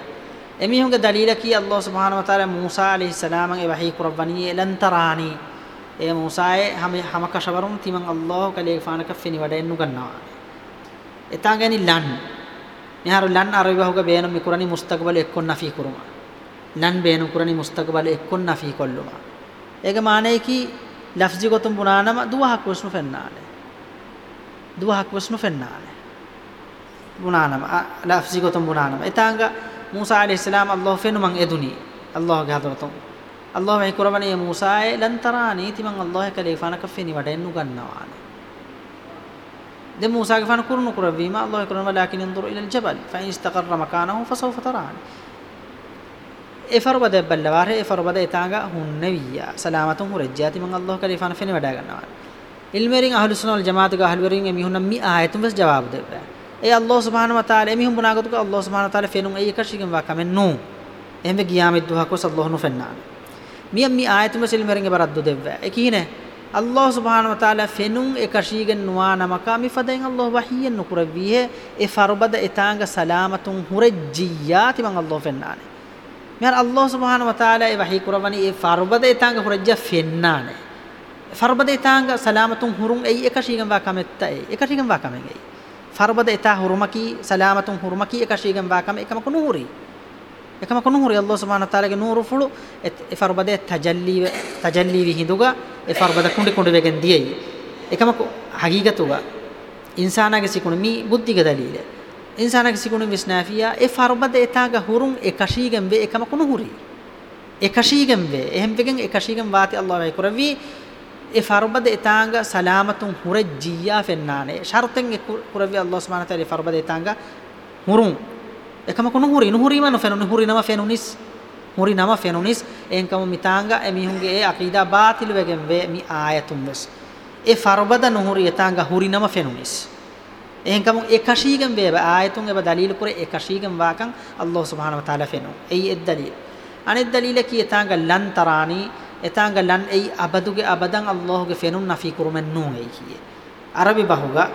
එමිහුගේ දලීලකී අල්ලාහ් සුබ්හානහු වතාලා මූසා අලයිහිස්සලාමගේ වහී කුරබ්බනී ලන් තරානි ඒ මූසායේ හැම හැම කෂවරුම් තිමන් අල්ලාහ් කලේ ෆානක ෆිනි වඩෙන්නු ගන්නවා එතාගනි ලන් මෙහාර ලන් අරවිවහුගේ බේන මිකුරණි මුස්තකබල එක්කොන් නැෆී කුරුම ලන් බේන කුරණි මුස්තකබල එක්කොන් නැෆී කොල්ලුම ඒක මානේ කි ලෆ්ජි ගොතුම් බුනානම දුවහක් වස්නු ෆෙන්නාලේ දුවහක් වස්නු ෆෙන්නාලේ බුනානම ලෆ්ජි ගොතුම් බුනානම එතාංගා ಮೂಸಾ ಅಲಿ ಇಸ್ಲಾಂ ಅಲ್ಲೋಫೆನು ಮಂಗ್ ಎದುನಿ ಅಲ್ಲೋಹಗೆ ಹದರತು ಅಲ್ಲೋಹ ಹೆಕುರವನೆ ಮೂಸಾಯೆ ಲಂತರಾನಿ ತಿ ಮಂಗ್ ಅಲ್ಲೋಹ ಕಲೆ ಫಾನ ಕಫೆನಿ ವಡೆನ್ನು ಗನ್ನವಾನೆ ದೆ ಮೂಸಾಗೆ ಫಾನ ಕುರುನು ಕುರವೀಮ ಅಲ್ಲೋಹ ಹೆಕುರವನ ಲಾಕಿನ್ ಇಂದುರು ಇಲಲ್ ಜಬಲ್ ಫೈನ್ ಇಸ್ತಕರ್ರ ಮಕಾನಹು ಫಸೌಫ ತರಾನಿ ಎಫರ್ಬದೆ ಬಲ್ಲವಾರೆ ಎಫರ್ಬದೆ ಇತಾಂಗ ಹುನ್ನವಿಯ ಸಲಾಮತಂ ಹುರಜ್ಜಾತಿ ಮಂಗ್ ಅಲ್ಲೋಹ ಕಲೆ ಫಾನ ಫೆನಿ ವಡಾ ಗನ್ನವಾನೆ ಇಲ್ಮೇರಿಂಗ್ ಅಹ್ಲುಸ್ಸುನ್ನಾ ವಲ್ ಜಮಾಅತ್ ಗ ಅಹ್ಲುವರಿಂಗ್ ಎಮಿಹುನ್ನ ಮಿ ಆಯತಂ ವಸ್ ಜವಾಬ್ ದೆಬ್ಬೆ ඒ අල්ලාහ් සුබ්හානහු වතාලා එමිහුම් බුනාගතුක අල්ලාහ් සුබ්හානහු වතාලා ෆෙනුම් ඒ එකශිකම් වා කමෙන් නු එහෙම ගියාමෙත් දුහකෝ සල්ලාහ් නු ෆෙන්නා මියම් මි ආයතුම සිල් මරංගේ බරද්දු දෙව්වා ඒ කීනේ අල්ලාහ් සුබ්හානහු වතාලා ෆෙනුම් එකශිකම් නුවා නමකා මි ෆදෙන් අල්ලාහ් වහියෙන් නුකරවියේ ඒ ෆරුබද ඉතාංග සලාමතුන් හුරජ්ජියාති මං අල්ලාහ් ෆෙන්නානේ මෙහර අල්ලාහ් සුබ්හානහු වතාලා ඒ වහී කරවනි ඒ ෆරුබද ඉතාංග හුරජ්ජා ෆෙන්නානේ ෆරුබද ඉතාංග සලාමතුන් හුරුම් ඒ එකශිකම් වා කමෙත්තයි එකශිකම් වා කමෙන් ඒ ෆර්බද එතා හුරුමකි සලාමතුන් හුරුමකි එකශීගම් වාකම එකමක නුහුරි එකමක නුහුරි අල්ලාහ් සුබ්හානහු තාලාගේ නූරු ෆුළු ඒ ෆර්බද තජල්ලි තජල්ලි විහිඳුගා ඒ ෆර්බද කුඩි කුඩි වෙගෙන් දියයි එකමක හගීගතුගා ඉන්සානාගේ සිකුණ මී බුද්ධිග දලීල ඉන්සානාගේ සිකුණ විස්නාෆියා ඒ ෆර්බද එතාග හුරුම් එකශීගම් වේ එකමක නුහුරි එකශීගම් වේ එහෙම් වෙගෙන් එකශීගම් වාති අල්ලාහ් වයි කරවි e farbada etanga salamatun hurajjiya fennane sharten e kuravi allah subhanahu wa taala farbada etanga hurun ekama kono huri no huri mano fenun huri nama fenunis huri nama fenunis enkam mitanga e mihunge e aqida batil wegen ve mi ayatun wes e farbada no huri etanga huri nama fenunis enkam ekashigen ve ayatun e dalil kure ekashigen wakan allah subhanahu wa taala fenu ei ed dalil aned dalil ki etanga lan tarani එතාංග ලන් එයි අබදුගේ අබදන් අල්ලාහගේ ෆෙනුන් නෆී කුරුමන් නූ එයි කියේ අරබි බහුගා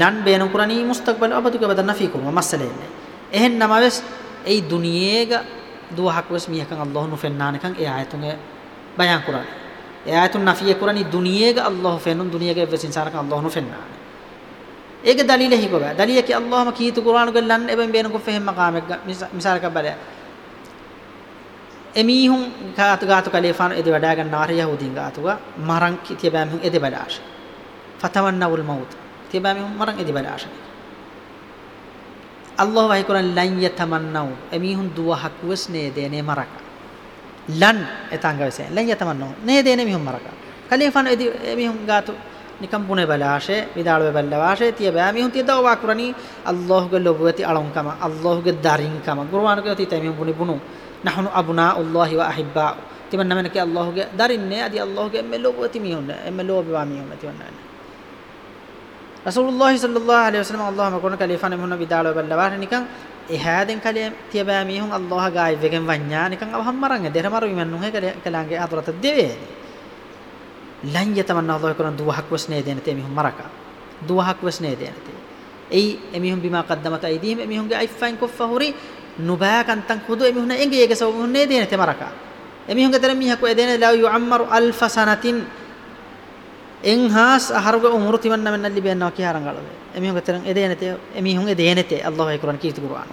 ලන් බේන කුරණී මුස්තක්බල් අබදුගේ අබදන් නෆී කුරුම මස්සලෙන්නේ එහෙන් නමවස් එයි දුනියේග දුවහක් වස් මියකන් අල්ලාහ නුෆෙන්නානකන් ඒ ආයතුගේ බයන් කුරණ ඒ ආයතුන් නෆී කුරණී දුනියේග අල්ලාහ ෆෙනුන් දුනියේග එවස් ඉන්සාරකන් අල්ලාහ නුෆෙන්නාන ඒක දලීල හිකෝබා දලීල කි අල්ලාහම කීතු කුරාණු ගල්ලන් එබෙන් බේන කුෆෙහෙම් මකාමෙක් මිසාරක බලය එමීහුන් ගාතු ගාතු කලිෆාන එදි වඩා ගන්න නාර යහූදීන් ගාතුවා මරන් කිතිය බෑමිහුන් එදි බඩාශ ෆතවන්නවුල් මවුත් තිය බෑමිහුන් මරන් එදි බඩාශ අල්ලාහ් වහයි කුරන් ලන් යතමන්නව එමීහුන් දුවහක් වස් නේ දේනේ මරක ලන් එතංග වෙසේ ලන් යතමන්නව නේ දේනේ මිහුන් මරක කලිෆාන එදි එමීහුන් ගාතු නිකම් පුනේ බලාශේ විදාල බල්ලවාශේ තිය බෑමිහුන් තිය දවවා කුරණී අල්ලාහ්ගේ ලොබුවති අලොන්කම අල්ලාහ්ගේ දරින්කම ගුරුවානගේ තිය තැමිහුන් පුනේ පුනෝ නහනු අබුනා උල්ලාහි ව අහිබ්බා තිවන්න මෙනක අල්ලාහගේ දරින්නේ අදි අල්ලාහගේ එම්ම ලෝබති මිහොන්න එම්ම ලෝබවා මිහොන්න තිවන්න රසූලුල්ලාහි සල්ලල්ලාහු අලයිහි වසල්ලම අල්ලාහම කොන කලිෆාන මොන විදාලව බල්ලවාර නිකන් එහාදෙන් කලිය තියබෑ මිහොන් අල්ලාහ ගායි වෙගෙන් වඤ්ඤා නිකන් අවහම් මරන් දෙර මරු විමන් නුහේ කලංගේ අතුරත දෙවේ ලන් යතමන්න අල්ලාහ කරන් දුවහක් වස්නේ දෙන තේ මිහොන් මරකා දුවහක් වස්නේ දෙන තේ එයි එමිහොන් බිමා කද්දමත අයිදීම එමිහොන්ගේ අයිෆයින් කොෆහුරි නුබෑකන්තන් හුදු එමිහුන එංගේ ඒක සවුන්නේ දේන තෙමරක එමිහුන්ගේ තර මිහකු එදෙන ලව යුඅම්මරු අල්ෆ සනතින් එන් හාස් අහරුග උමුරු තිවන්න මෙන්න ලිබෙන්නවා කිය හරංගලද එමිහුන්ගේ තර එදෙන තේ එමිහුන් එදෙන තේ අල්ලාහ් කුරාන කීති කුරාන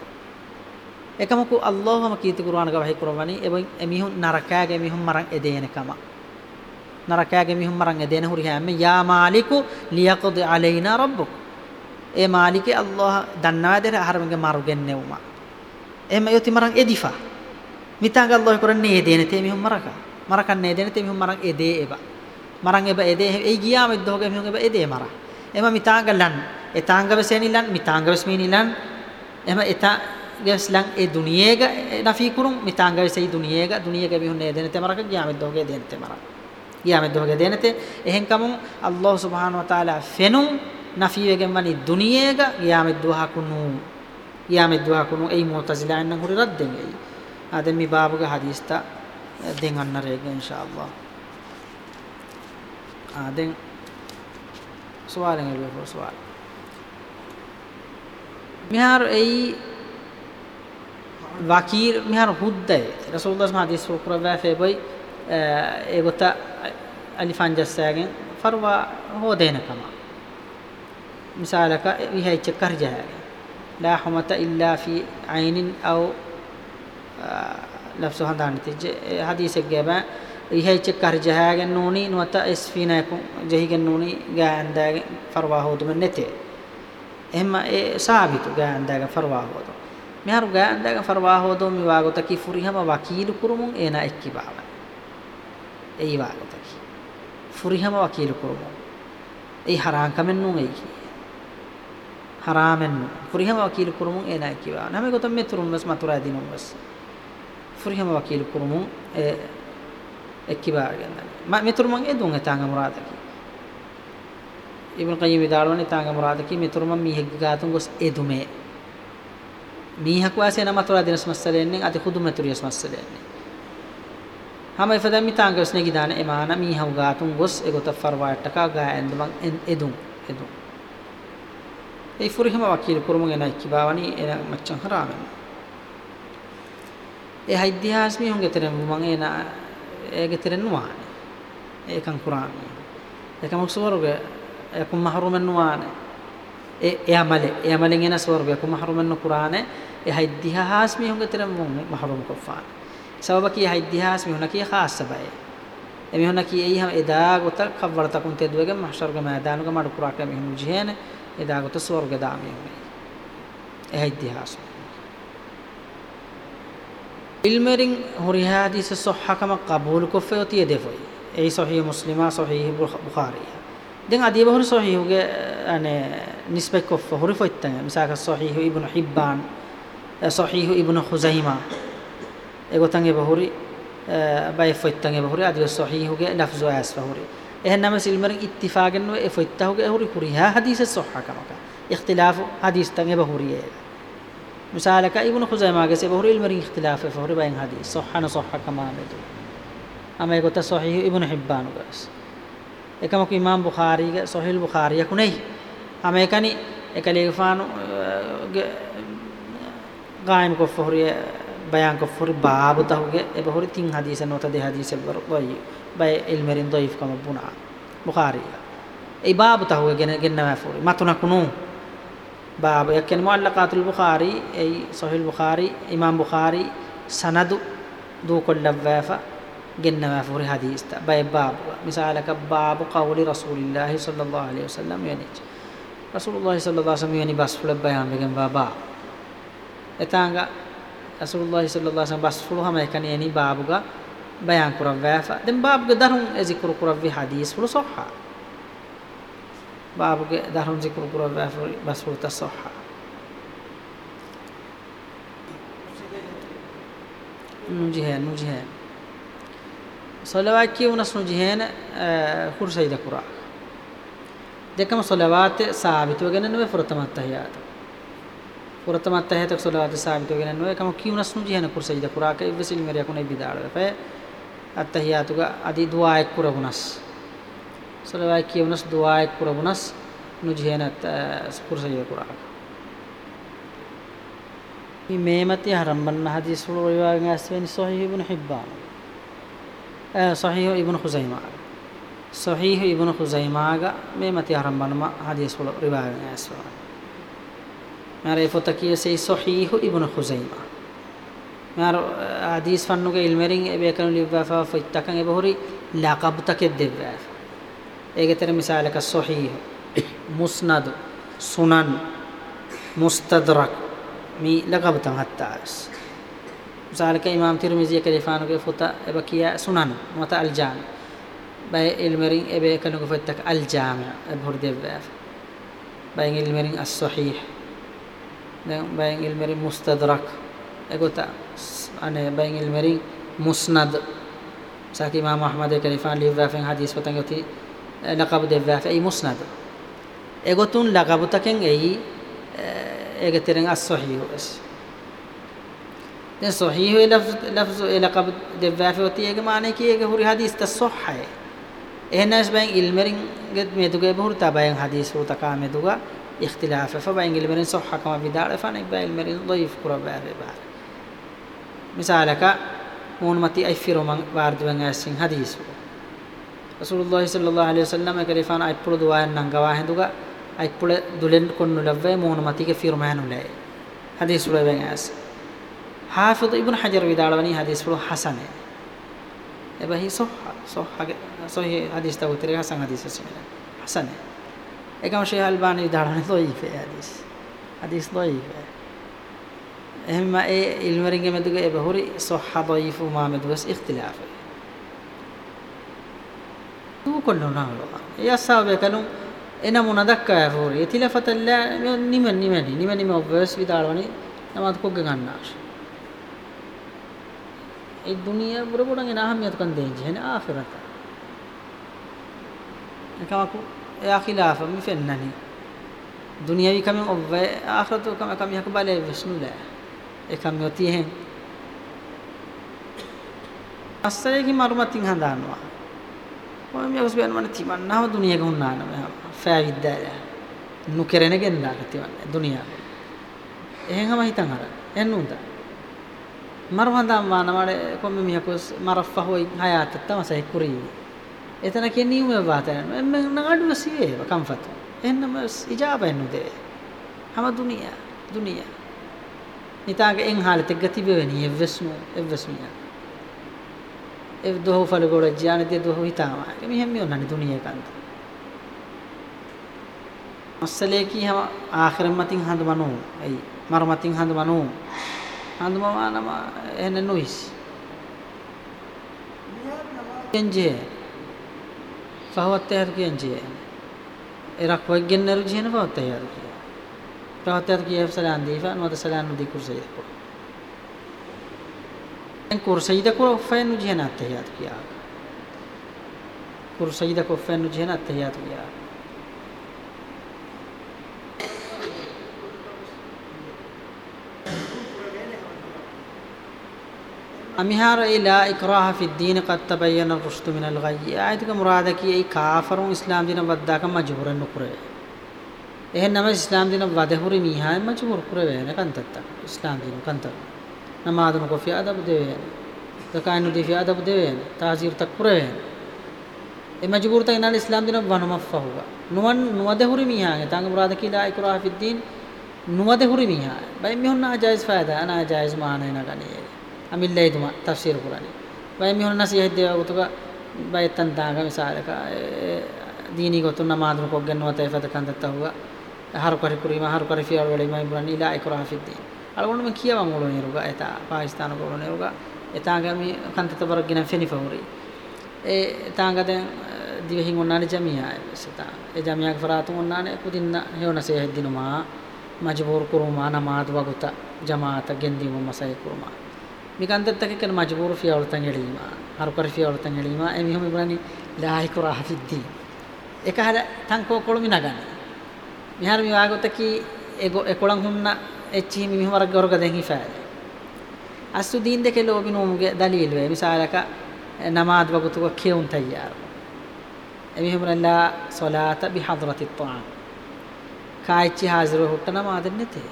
එකමකු අල්ලාහ්ම කීති කුරාන ගවහි කුරවනි එබයි එමිහුන් නරකයාගේ එමිහුන් මරන් එදෙන කම නරකයාගේ එමිහුන් මරන් එදෙන හුරි හැම යා මාලිකු ලියක්දි අලයිනා රබ්බුක ඒ මාලිකේ අල්ලාහ් දන්නවා දෙර අහරුගේ මරුගෙන් නෙවුමා එහෙම යොති මරන් එදිෆා මිතාග අල්ලාහ් කරන්නේ දේන තේ මිහුම් මරක මරකන්නේ දේන තේ මිහුම් මරන් එදේ එබා මරන් එබ එදේ එයි ගියාම දොහග මිහුම් එබ එදේ මරා එම මිතාග ලන් එතාංග වෙසෙනිලන් මිතාංග වෙස්මිනිලන් එම එතා ගස්ලන් ඒ දුනියේග නෆී කුරුම් මිතාංග වෙසෙයි දුනියේග දුනියේග මිහුම් නේදෙන තේ මරක ගියාම දොහග එදෙන තේ මරා ගියාම දොහග එදෙන තේ එහෙන් කමුම් අල්ලාහ් සුබ්හානහු වතාලා ෆෙනුම් නෆී වෙගෙන් වනි දුනියේග ගියාම දොහකුණු යාමෙ දුවා කුණු ඒ මුතසිලායන් නම් හුරි රද්දෙන් ඒ ආදම මේ බාබුගේ හදීස්තා දෙන් අන්න රේග ඉන්ෂාඅල්ලා ආදෙන් සවාලෙන් එළුව සවාල මිහාර ඒ වකීර් මිහාර හුද්දේ රසූලුල්ලාහ් හදීස් වකරවා ෆේබයි ඒගොත අලිෆන් ජස්සාගෙන් ෆර්වා හෝ දෙනකම මිසාලක විහයි චකර්ජහයි لا حمة إلا في عين أو لفظ هندان تيجي حديث الجبا إيه يتكر جهاج النوني نوتا إسفيناكم جهيج النوني جا عند فرواه دم النتي إما إيه ثابت جا عند فرواه دم මෙහරු ගෑන්දක ෆර්වාහෝද මිවාගොතකි ෆුරිහම වකීලු කුරුමුන් එන එක්කි බාව ඒ වාගොතකි ෆුරිහම වකීලු කුරුමුන් ඒ හරාංකමෙන් නුන් ඒකි ಹರಾಮೆನ್ನು ಫುರಿಹಮ ವಕೀಲು ಕುರುಮು ಏನಾಕಿವ ನಮಗೆ ಗೊತ್ತೊಮ್ಮೆ ತುರುಂಬಸ್ ಮಥುರಾ ದಿನುಂಬಸ್ ಫುರಿಹಮ ವಕೀಲು ಕುರುಮು ಎ ಎಕ್ಕಿಬಾಗೆ ಮಿತುರುಮಂಗೆ ದುಂಗೆ ತಾಂಗ ಮುರಾದಕಿ ಇಬ್ನ ಕೈ ವಿದಾಳುವನೆ ತಾಂಗ ಮುರಾದಕಿ ಮಿತುರುಮ ಮೀ ಹೆಗ್ಗಾತು ಗೊಸ್ ಎದುಮೆ ಮೀ ಹಕ್ವಾಸೇನ ಮಥುರಾ ದಿನಸ್ ಮಸ್ಸಲೆನ್ನೆ ಅತಿ ಖುದು ಮಥುರಿಯಸ್ ಮಸ್ಸಲೆನ್ನೆ ಹಮ ಇಫದ ಮಿ ತಾಂಗ ಸ್ನೆಗಿದಾನ ಎಮಾನ ಮೀ ಹವ್ಗಾತು ಗೊಸ್ ಎಗೊತ ಫರ್ವಾಟಕ ಗಾ ಎಂದುಮಂಗ್ ಎದುಂ ಎದುಂ ඒ ෆුරිහම වකීල පුරමුගෙන කිබාවනි එන මච්චන් හරාමෙන් ඒ හයිදිහාස් මි හොන්ගේ තරම් මං එන ඒගේ තරම් නුවාන ඒකන් කුරාමි ඒකම ස්වර්ග ඒකම මහරුමන් නුවාන ඒ යමල යමලෙන් එන ස්වර්ග ඒකම මහරුමන් කුරාන ඒ හයිදිහාස් මි හොන්ගේ තරම් මහරුම කොෆාන සබබ කී හයිදිහාස් මි හොන කී ખાસ සබයි එමි හොන කී එයි හැම එදා ගොත කවවල තකුන් තෙදුවගේ මහෂර්ග මෑදානුක මඩ කුරාක මෙහෙම ජීහනේ එදාගොත ස්වර්ගදාමය වුණේ. එහයි ඉතිහාසය. ඉල්මරින් හොරි හාදිස සොහ්හකම කබූල් කොෆේ තිය දෙෆොයි. ඒ සොහී මුස්ලිමා සොහී බුඛාරිය. දැන් අදී බහුරු සොහීගේ අනේ නිස්බෙක් කොෆ හොරි ෆොයිත්තන් මිසක සොහීහු ඉබ්නු හිබ්බාන් සොහීහු ඉබ්නු ඛුසයිමා. ඒ ගොතන්ගේ බහුරි බයි ෆොයිත්තන්ගේ බහුරි අදී සොහීහුගේ ලෆ්සෝ ඇස් බහුරි. إهنما سلمر اتفاقا وإفتاه كهوري كوريها حديث الصحة كمك اختلاف حديث تنجب هوري مثالك ابن خزيمة كسب هوري المري اختلاف فهوري بين حديث صحة نصحة كمان دو أما يقول صحيح ابن حبان كاس එකමක ඉමාම් බුඛාරීගේ සොහිල් බුඛාරියක් උනේ හැම එකනි එකලේගෆානු ගායම් කොෆහුරිය بيان كفر باب تهوجه بهوري تين حديث نوتا دي حديث بر باي باي المرين ضعيف كما بنا بخاري اي باب تهوجه جن جن ما فوري ما تنكنو باب يكن معلقات البخاري اي صحيح البخاري امام بخاري سند دو كل لفافه جن ما فوري حديث باي باب مثالك باب قول رسول الله صلى الله عليه وسلم يعني رسول الله صلى الله عليه وسلم يعني بس فلبيان بجن بابا اتانغا රසූලුල්ලාහි සල්ලල්ලාහු අලයිහි වසල්ලම් බස් හම එකනි එනි බාබුගා බයන් කරවවා දෙම් බාබුගේ දරුන් එසිකුරු කරවවි හදීස් වල සොහා බාබුගේ දරුන් සිකුරු කරවවා බස් වල තසොහා නුජිහේ නුජිහේ صلوات کی ونس نجہین خرسید قرآن دیکھم صلوات ثابت وگنن و فرتمت تحیات ورتما تحت صلوات ثابت وغيره نو كما كيو نسن جهن كرسجد قراك وسيل مريا كون بيدار ف التحيات ادي دعاء كربنس صلوات كيو نس دعاء كربنس نو جهن كرسجد قراك මේමති හරම්බන්න හදීස් වල ඔයවාගෙන් ඇස් වෙන්නේ සහීහ ඉබ්නු හිබ්බාන. සහීහ ඉබ්නු ඛුසයිමා. සහීහ ඉබ්නු ඛුසයිමාග මේමති හරම්බන්න හදීස් වල රිවාගෙන් ඇස් වෙනවා. මෙයාර ඒ පොත කියසේ සොහීහු ඉබ්නු ඛුසයිමා මෙයාර හදීස් ෆන්නුගේ ඉල්මරින් ඒ බේකන ලිව්වා ෆයිත්තකන් ඒ බහුරි ලකබ් තකෙද් දෙව්වා ඒකතර මිසාලක සොහීහු මුස්නද් සුනන් මුස්තදරක් මේ ලකබ් තන් හත්තාස් مثالك امام ترمذي كليفانو كفتا بكيا سنن مت الجامع باي المرين ابي كانو كفتك الجامع بهر ديف باي المرين الصحيح දැන් බයින් ඉල්මරි මුස්තදරක් එගොත අනේ බයින් ඉල්මරි මුස්නද ساكي إمام أحمد كنيفان لي فافين حديث بتنجي تي لقب دفاف أي مسند إيجوتون لقب تكين أي إيجترين الصحيح بس الصحيح لفظ لفظ لقب دفاف وتي إيج معنى كي إيج هوري حديث تصحح إيه ناس بين إلمرين قد ميدوغا بهور تابعين حديث وتكامدوغا اختلافه فبين المريض صحة كما في دار فنبا المريض ضعيف كرة بار بار مثالك مون متي أفيرو من بارد بن أسين حديث رسول الله صلى الله عليه وسلم قال فان أيبول دوائن نعوا هندوكا أيبول دولن كن لبوا مون متي كفيرو مهنو لأي حديث ولا بن أس حافظ ابن حجر في دار بني حديث ولا حسن එබැහි සොහ සොහ සොහ හදිස් තවතරේ හසන් හදිස් සෙමල හසනේ එකම ෂේහ් අල්බානි දාලානේ දොයිෆ හදිස් හදිස් දොයිෆ එහෙම ඒ ඉල්මරින්ගේ මදුක ඒ බහුරි සොහහ දොයිෆ මා මදුස් ඉක්තිලාෆ දු කොල්ලෝනාලෝ යස්සාවේ කලුම් එන මොන දක්කා හොරි ඉතිලාෆතල්ල නිම නිම නිම නිම ඔබස් විදාලවනේ නමත් කොග්ග ගන්නාශ ඒ දුනිය බුර බුරන් එන අහමියත් කන් දෙන්නේ එහෙන ආඛිරත එකවකෝ ya khilafa mi fennani duniyawi kam obbe akhiratu kam kam yakbale vishnula e kam yoti hen asare ki maruma tin handanwa ඔය මේ උස්බෙන් මන තිබන්නව දුනියක උන්නාන ෆෑ විද්‍යාලය නුකරෙන ගෙන්දාක තිබන්න දුනියාව එහෙන්ම හිතන් අර එන්නුන්ද මරවඳම් වානවල කොම්ම මියකොස් මරෆහ හොයි හයාත තමසයි කුරී එතන කියන්නේ මේ වාතන මම නාඩුව සියේ කම්ෆත් එන්නම ඉජාබ එන්නුදේ හැම දුනියා දුනියා නිතාග එන් හාලත ගතිබ වෙනි එවස්මු එවස්මියා එව දොහ ෆල ගොල ජාන දේ දොහ හිතාම මෙහෙම යන්නනි දුනියා කන්ත අස්සලේ කී හැම ආඛිර මතින් හඳමනෝ ඇයි මර මතින් හඳමනෝ හඳමවා නම එන්න නොයිස් එන්ජේ Fahvatterkinciye. Irak waggenneru jihena fahvatterkiye. Fahvatterkiye salan difa nuwada salan nudi kursayda ko. En kursayda ko fainu jihena attahiyat kiya. Kursayda ko fainu jihena attahiyat kiya. අමිහාර ඉලා ඉක්රාහ ෆිද්දීන කත් තබයන රුෂ්තු මිනල් ගයි ආයතක මුරාද කී ඒ කාෆරුන් ඉස්ලාම් දින වද්දාක මජබුර නුකුරේ එහෙනම් ඉස්ලාම් දින වදහුරි මීහාය මජබුර කුරේ වෙන කන්තත්ත ඉස්ලාම් දින කන්ත නමාද නුකෝ ෆි අදබ දෙවේ තකායනු දී ෆි අදබ දෙවේ තාසීර් තක් කුරේ ඒ මජබුර තයිනල් ඉස්ලාම් දින වනමෆහුවා නුවන් නුවදහුරි මීහාගේ තංග මුරාද කී ලා ඉක්රාහ ෆිද්දීන නුවදහුරි මීහාය බයි මිහුන්න අජයිස් ෆායදා අනා අජයිස් මානේන ගනියේ amilleetuma tafsiir qurani bay mi honna si hedde gutuka bay tantaga misalaka dini gotu namadru ko genno ta ifata kan tatta huwa haru kari kurima haru kari firar wali mai burani ila ikra fi din algon me kiya mangulo ne ruga eta pakistan ko ne ruga eta ga mi kan tatta bar gina feni fawri e tanga den dive hin onnane jamia sita e jamia ka faratu onnane kudinna heona se heddinuma majbur kuruma namad waguta jamaata gendimu masai kuruma ميقاندتك كان مجبور في أولتان يليما هركر في أولتان يليما أمي هم يبلاني لا يكره في الدين එක හර තංකෝ කොළමි නගන්න මිහර මිවාගොතකි එකොළන් හුන්න එච්චි මිහවරක් ගොරග දැහි ෆෑල අස්සු දීන් දෙක ලෝබි නෝමුගේ දලීල්වේ මිසාලක නමාද වගතුක කියවුන් තයාර එමිහමරල්ලා සොලාත බිහදරති ත්වාන් කායිච්චි හාසිර හොට්ට නමාදෙන් නැතේ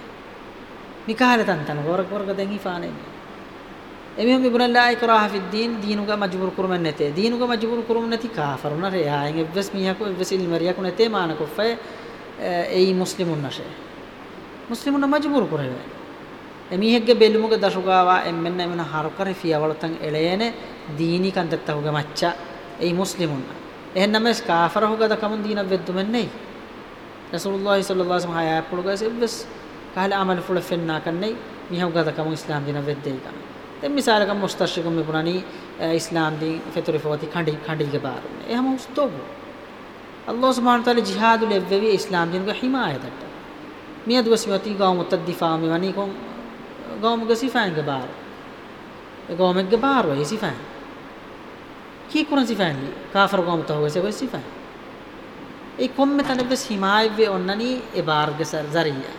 මිකාල තන්තන ගොරග ගොරග දැහි ෆානේ එමෙම ඉබුනල්ලා ඉක්රාහ ෆි දීන් දීනුක මජ්බුර් කුරුම නැතේ දීනුක මජ්බුර් කුරුම නැති කාෆරුන රේ ආයන් එවස් මියකෝ එවස් ඉල්මරියකු නැතේ මාන කොෆේ ඒ මුස්ලිමුන් නැෂේ මුස්ලිමුන් මජ්බුර් කුරේ එමීහෙක්ගේ බෙල්ලුමුක දශුගාවා එම්මෙන්න එමන හරකර ෆියවලතන් එලේන දීනි කන්දත්තහුගේ මච්චා ඒ මුස්ලිමුන් එහෙනම් මේ කාෆර හොගද කමුන් දීන වෙද්දුමන්නේ රසූලුල්ලාහි සල්ලල්ලාහු අලයිහි වසල්ලම් හායා පුලුගස් එවස් කහල අමල් ෆුල ෆෙන්නා කන්නේ මිහුගද කමුන් ඉස්ලාම් දින වෙද්දේ කන්නේ ਤੇ ਮਿਸਾਲ ਕਾ ਮੁਸਤਸ਼ਕ ਮੇ ਪੁਰਾਣੀ ਇਸਲਾਮ ਦੀ ਫਿਤਰ ਫੋਤੀ ਖੰਡੀ ਖੰਡੀ ਕੇ ਬਾਹਰ ਇਹ ਹਮ ਉਸ ਤੋਂ الله سبحانه وتعالى جهاد لبوي اسلام دين کو حمایت دتا میاد وسمتی گاؤں متدفا میوانی کو گاؤں میں کسی فین کے بار گاؤں میں کے بار وہی سی فین کی کون سی فین لی کافر گاؤں تو ہوئے سے وہی سی فین ایک قوم میں تنبس حمایت و اننی عبار کے سر ذریعہ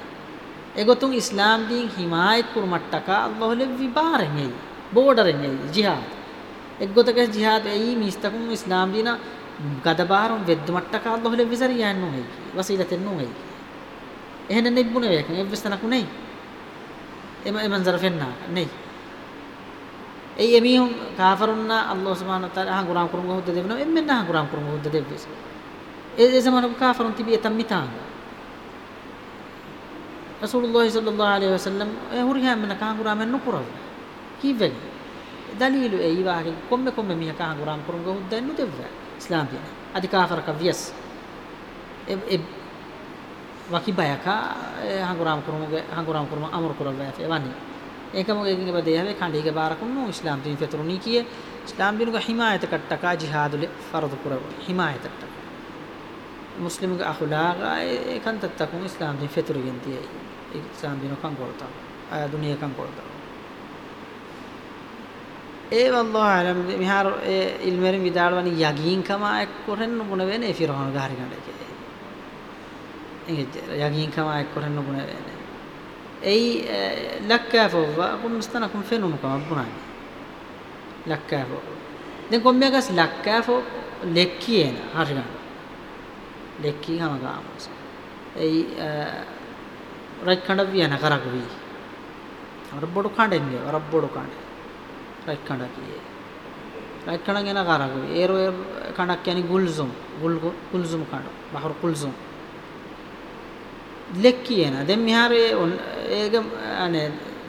এগোতুং ইসলাম দিন হিমায়ত কুরমাট্টাকা আল্লাহ হলে বিবারেং এই বোর্ডারেং এই জিহাদ এগো থেকে জিহাদ এই মিস্তাকুং ইসলাম দিনা ගදබාරුම් වෙද්දමට්ටක අල්ලාහ් ලෙ විසරිය යන්නු හයි වසීලතෙන් නු හයි එහෙන නෙබ්බුනේ වේක එවස්තනකු නේ එම එමන් zarafen නේ ඒ එමිහුම් කාෆරුන්න අල්ලාහ් සුබ්හානහු තාලා හා ගුරාම් කුරුම් හොද්ද දෙවන එම්මෙන් හා ගුරාම් කුරුම් හොද්ද දෙව්වස් ඒ ඒ සමාන කාෆරුන් තිබිය තම්මිතාංගා رسول الله صلى الله عليه وسلم هوريها من كان غرام من نكره كيف ذلك دليل أي واحد كم كم مي كان غرام كرم جو دين نتفع إسلام دين أدي كافر كفيس إب إب وكي بياكا هنغرام كرم هنغرام كرم أمر كرم بياف إباني إيه كم وجهين بديها بيه خان ديك بارك كم نو إسلام دين فطروني كيه إسلام دين حماية كتتا جهاد ل فرض كرم حماية كتتا مسلم أخلاق كان تتكون إسلام دين فطروني كيه සාම්බිනකම් කරතව අය දුනියකම් කරතව ඒ වල්ලාහ අලම මිහාර ඒ ඉල්මෙරින් විදාලවනි යගීන්කම එක්කරෙන්න බුණ වෙන්නේ ෆිරාහන ගහරි ගන්නකේ එංගෙච්චර යගීන්කම එක්කරෙන්න බුණ වෙන්නේ එයි ලක්කාෆෝ වකුම් ස්තනකුම් ෆෙනුමකම බුණයි ලක්කාෆෝ දැන් කොම්මගස් ලක්කාෆෝ ලෙක්කියන හරි ගන්න ලෙක්කී හම ගාමස් එයි ರೈಕಂಡವಿಯ ನಗರಗವಿ ರಬ್ಬೊಡು ಕಾಂಡೆನ್ಗೆ ರಬ್ಬೊಡು ಕಾಂಡೆ ರೈಕಂಡಕಿಯೇ ರೈಕಂಡಂಗೆ ನಗರಗವಿ ಏರು ಏರು ಕಾಂಡಕ್ಯಾನಿ ಗುಲ್ಜುಮ್ ಗುಲ್ಗು ಕುಲ್ಜುಮ್ ಕಾಂಡು ಬಹರು ಕುಲ್ಜುಮ್ ಲೆಕ್ಕಿಯೇನ ದೆಮ್ಮಿಹಾರೆ ಏಗೆ ಅನೆ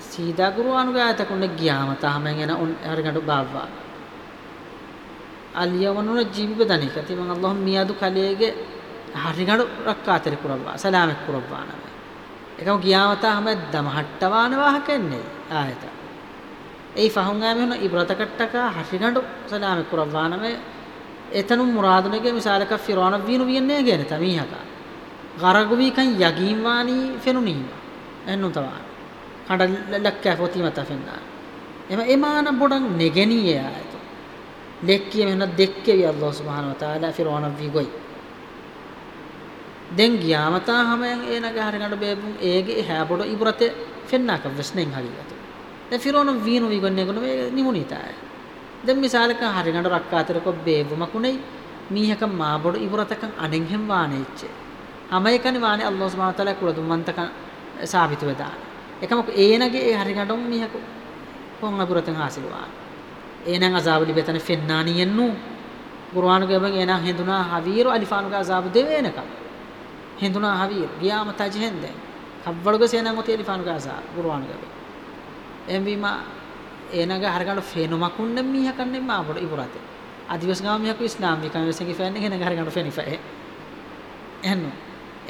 ಸೀದಾ ಗುರುವಾನುಗೆ ಆಯ್ತಕೊಂಡೆ ಗ್ಯಾಮತ ಹಮೆಂಗೆನ ಹರಿಗಂಡು ಬಾವ್ವಾ ಅಲ್ಲಿಯವನು ಜೀವಿ ಬದನಿಕತಿ ಮಂಗ ಅಲ್ಲಹ ಮಿಯಾದು ಕಲೆಗೆ ಹರಿಗಂಡು ರಕ್ಕಾತರಿ ಕುರವ್ವ ಸಲಾಮಕ್ಕೆ ಕುರವ್ವ ನಮಗೆ එකම කියාමතා හැමදම හට්ටවාන වාහකන්නේ ආයත ඒ ෆහුන්ගාමි හොන ඉබ්‍රතකට්ටක හෂිනඩු සලාම කුරවානම එතනු මුරාදුනගේ මිසාලක ෆිරාන වීනු වියන්නේ ගැන තමීහක ගරගුවිකන් යගීම් වානී ෆෙනුනීම එන්නු තවා කඩ ලක්කෑ පොතීම තෆෙන්නා එම එමාන බොඩන් නෙගනී ආයත දෙක්කිය වෙන දෙක්කිය අල්ලාහ් සුබ්හානහු වතාලා ෆිරාන වී ගොයි දැන් ගියාමතා හමයන් ඒ නගහරකට බේබුන් ඒගේ හැබොඩ ඉබරතේ ෆෙන්නාක වස්නෙන් හරිගත දැන් ෆිරෝන වීනු විගන්නේ ගොන මේ නිමුනිතාය දැන් මිසාලක හරිගඬ රක්කාතරක බේබුමකුනේ මීහක මාබොඩ ඉබරතක අඩෙන් හැම් වානෙච්චේ හමයකනි වානේ අල්ලාහ් සුබ්හානහු තාලා කුල දුම්මන්තක සාබිත වේදා එකමක ඒනගේ ඒ හරිගඬොම් මීහක කොන් අබුරතන් හාසිල වාන ඒනන් අසාබලි බෙතන ෆෙන්නානියන්නු කුර්ආනුගේ බං ඒනන් හඳුනා හවීරු අලිෆානුගේ අසාබ දෙවේනකම් henduna havi giyama taji hende kavvaluga senang oti elifanu kasa qur'anu gabe embima enaga hargalu fenuma kunne miha kanne ma bodu iburate adivas gama miha ku islam mi kanwe sengi fenne enaga hargalu feni fa ehnu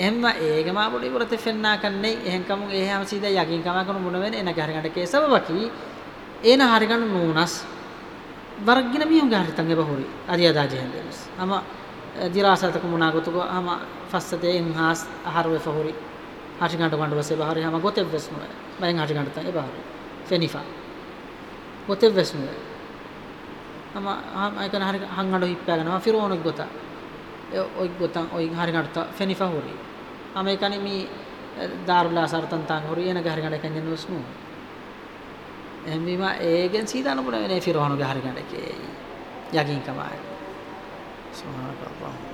emma ege ma bodu iburate fenna kanne ehen kamun eh ham sida yakin kama kanu mun wen enaga hargalu ke sababaki ena hargalu nunas vargina mihun garitang eba hori adiya daji hende ama දිරාසතක මුණාගතුක හම ෆස්සතේ ඉන් හාස් හරවේ ෆහුරි හටි ගන්ඩ ගන්ඩ වසේ බහරි හම ගොතෙ වෙස්නුව බයෙන් හටි ගන්ඩ තයි බහරි ෆෙනිෆා ගොතෙ වෙස්නුව හම හම එකන හරි හංගඩ හිප්පෑගෙනවා ෆිරෝනෙක් ගොත ඔයි ගොතන් ඔයි හරි ගන්ඩ ෆෙනිෆා හුරි හම එකනි මී දාරුලා සර්තන් තාන් හුරි එන ගහරි ගන්ඩ එකෙන් වෙස්නුව එහෙම ඒගෙන් සීදාන පුළ වෙනේ ෆිරෝනුගේ හරි ගන්ඩ එකේ යකින් කමායි 行了吧。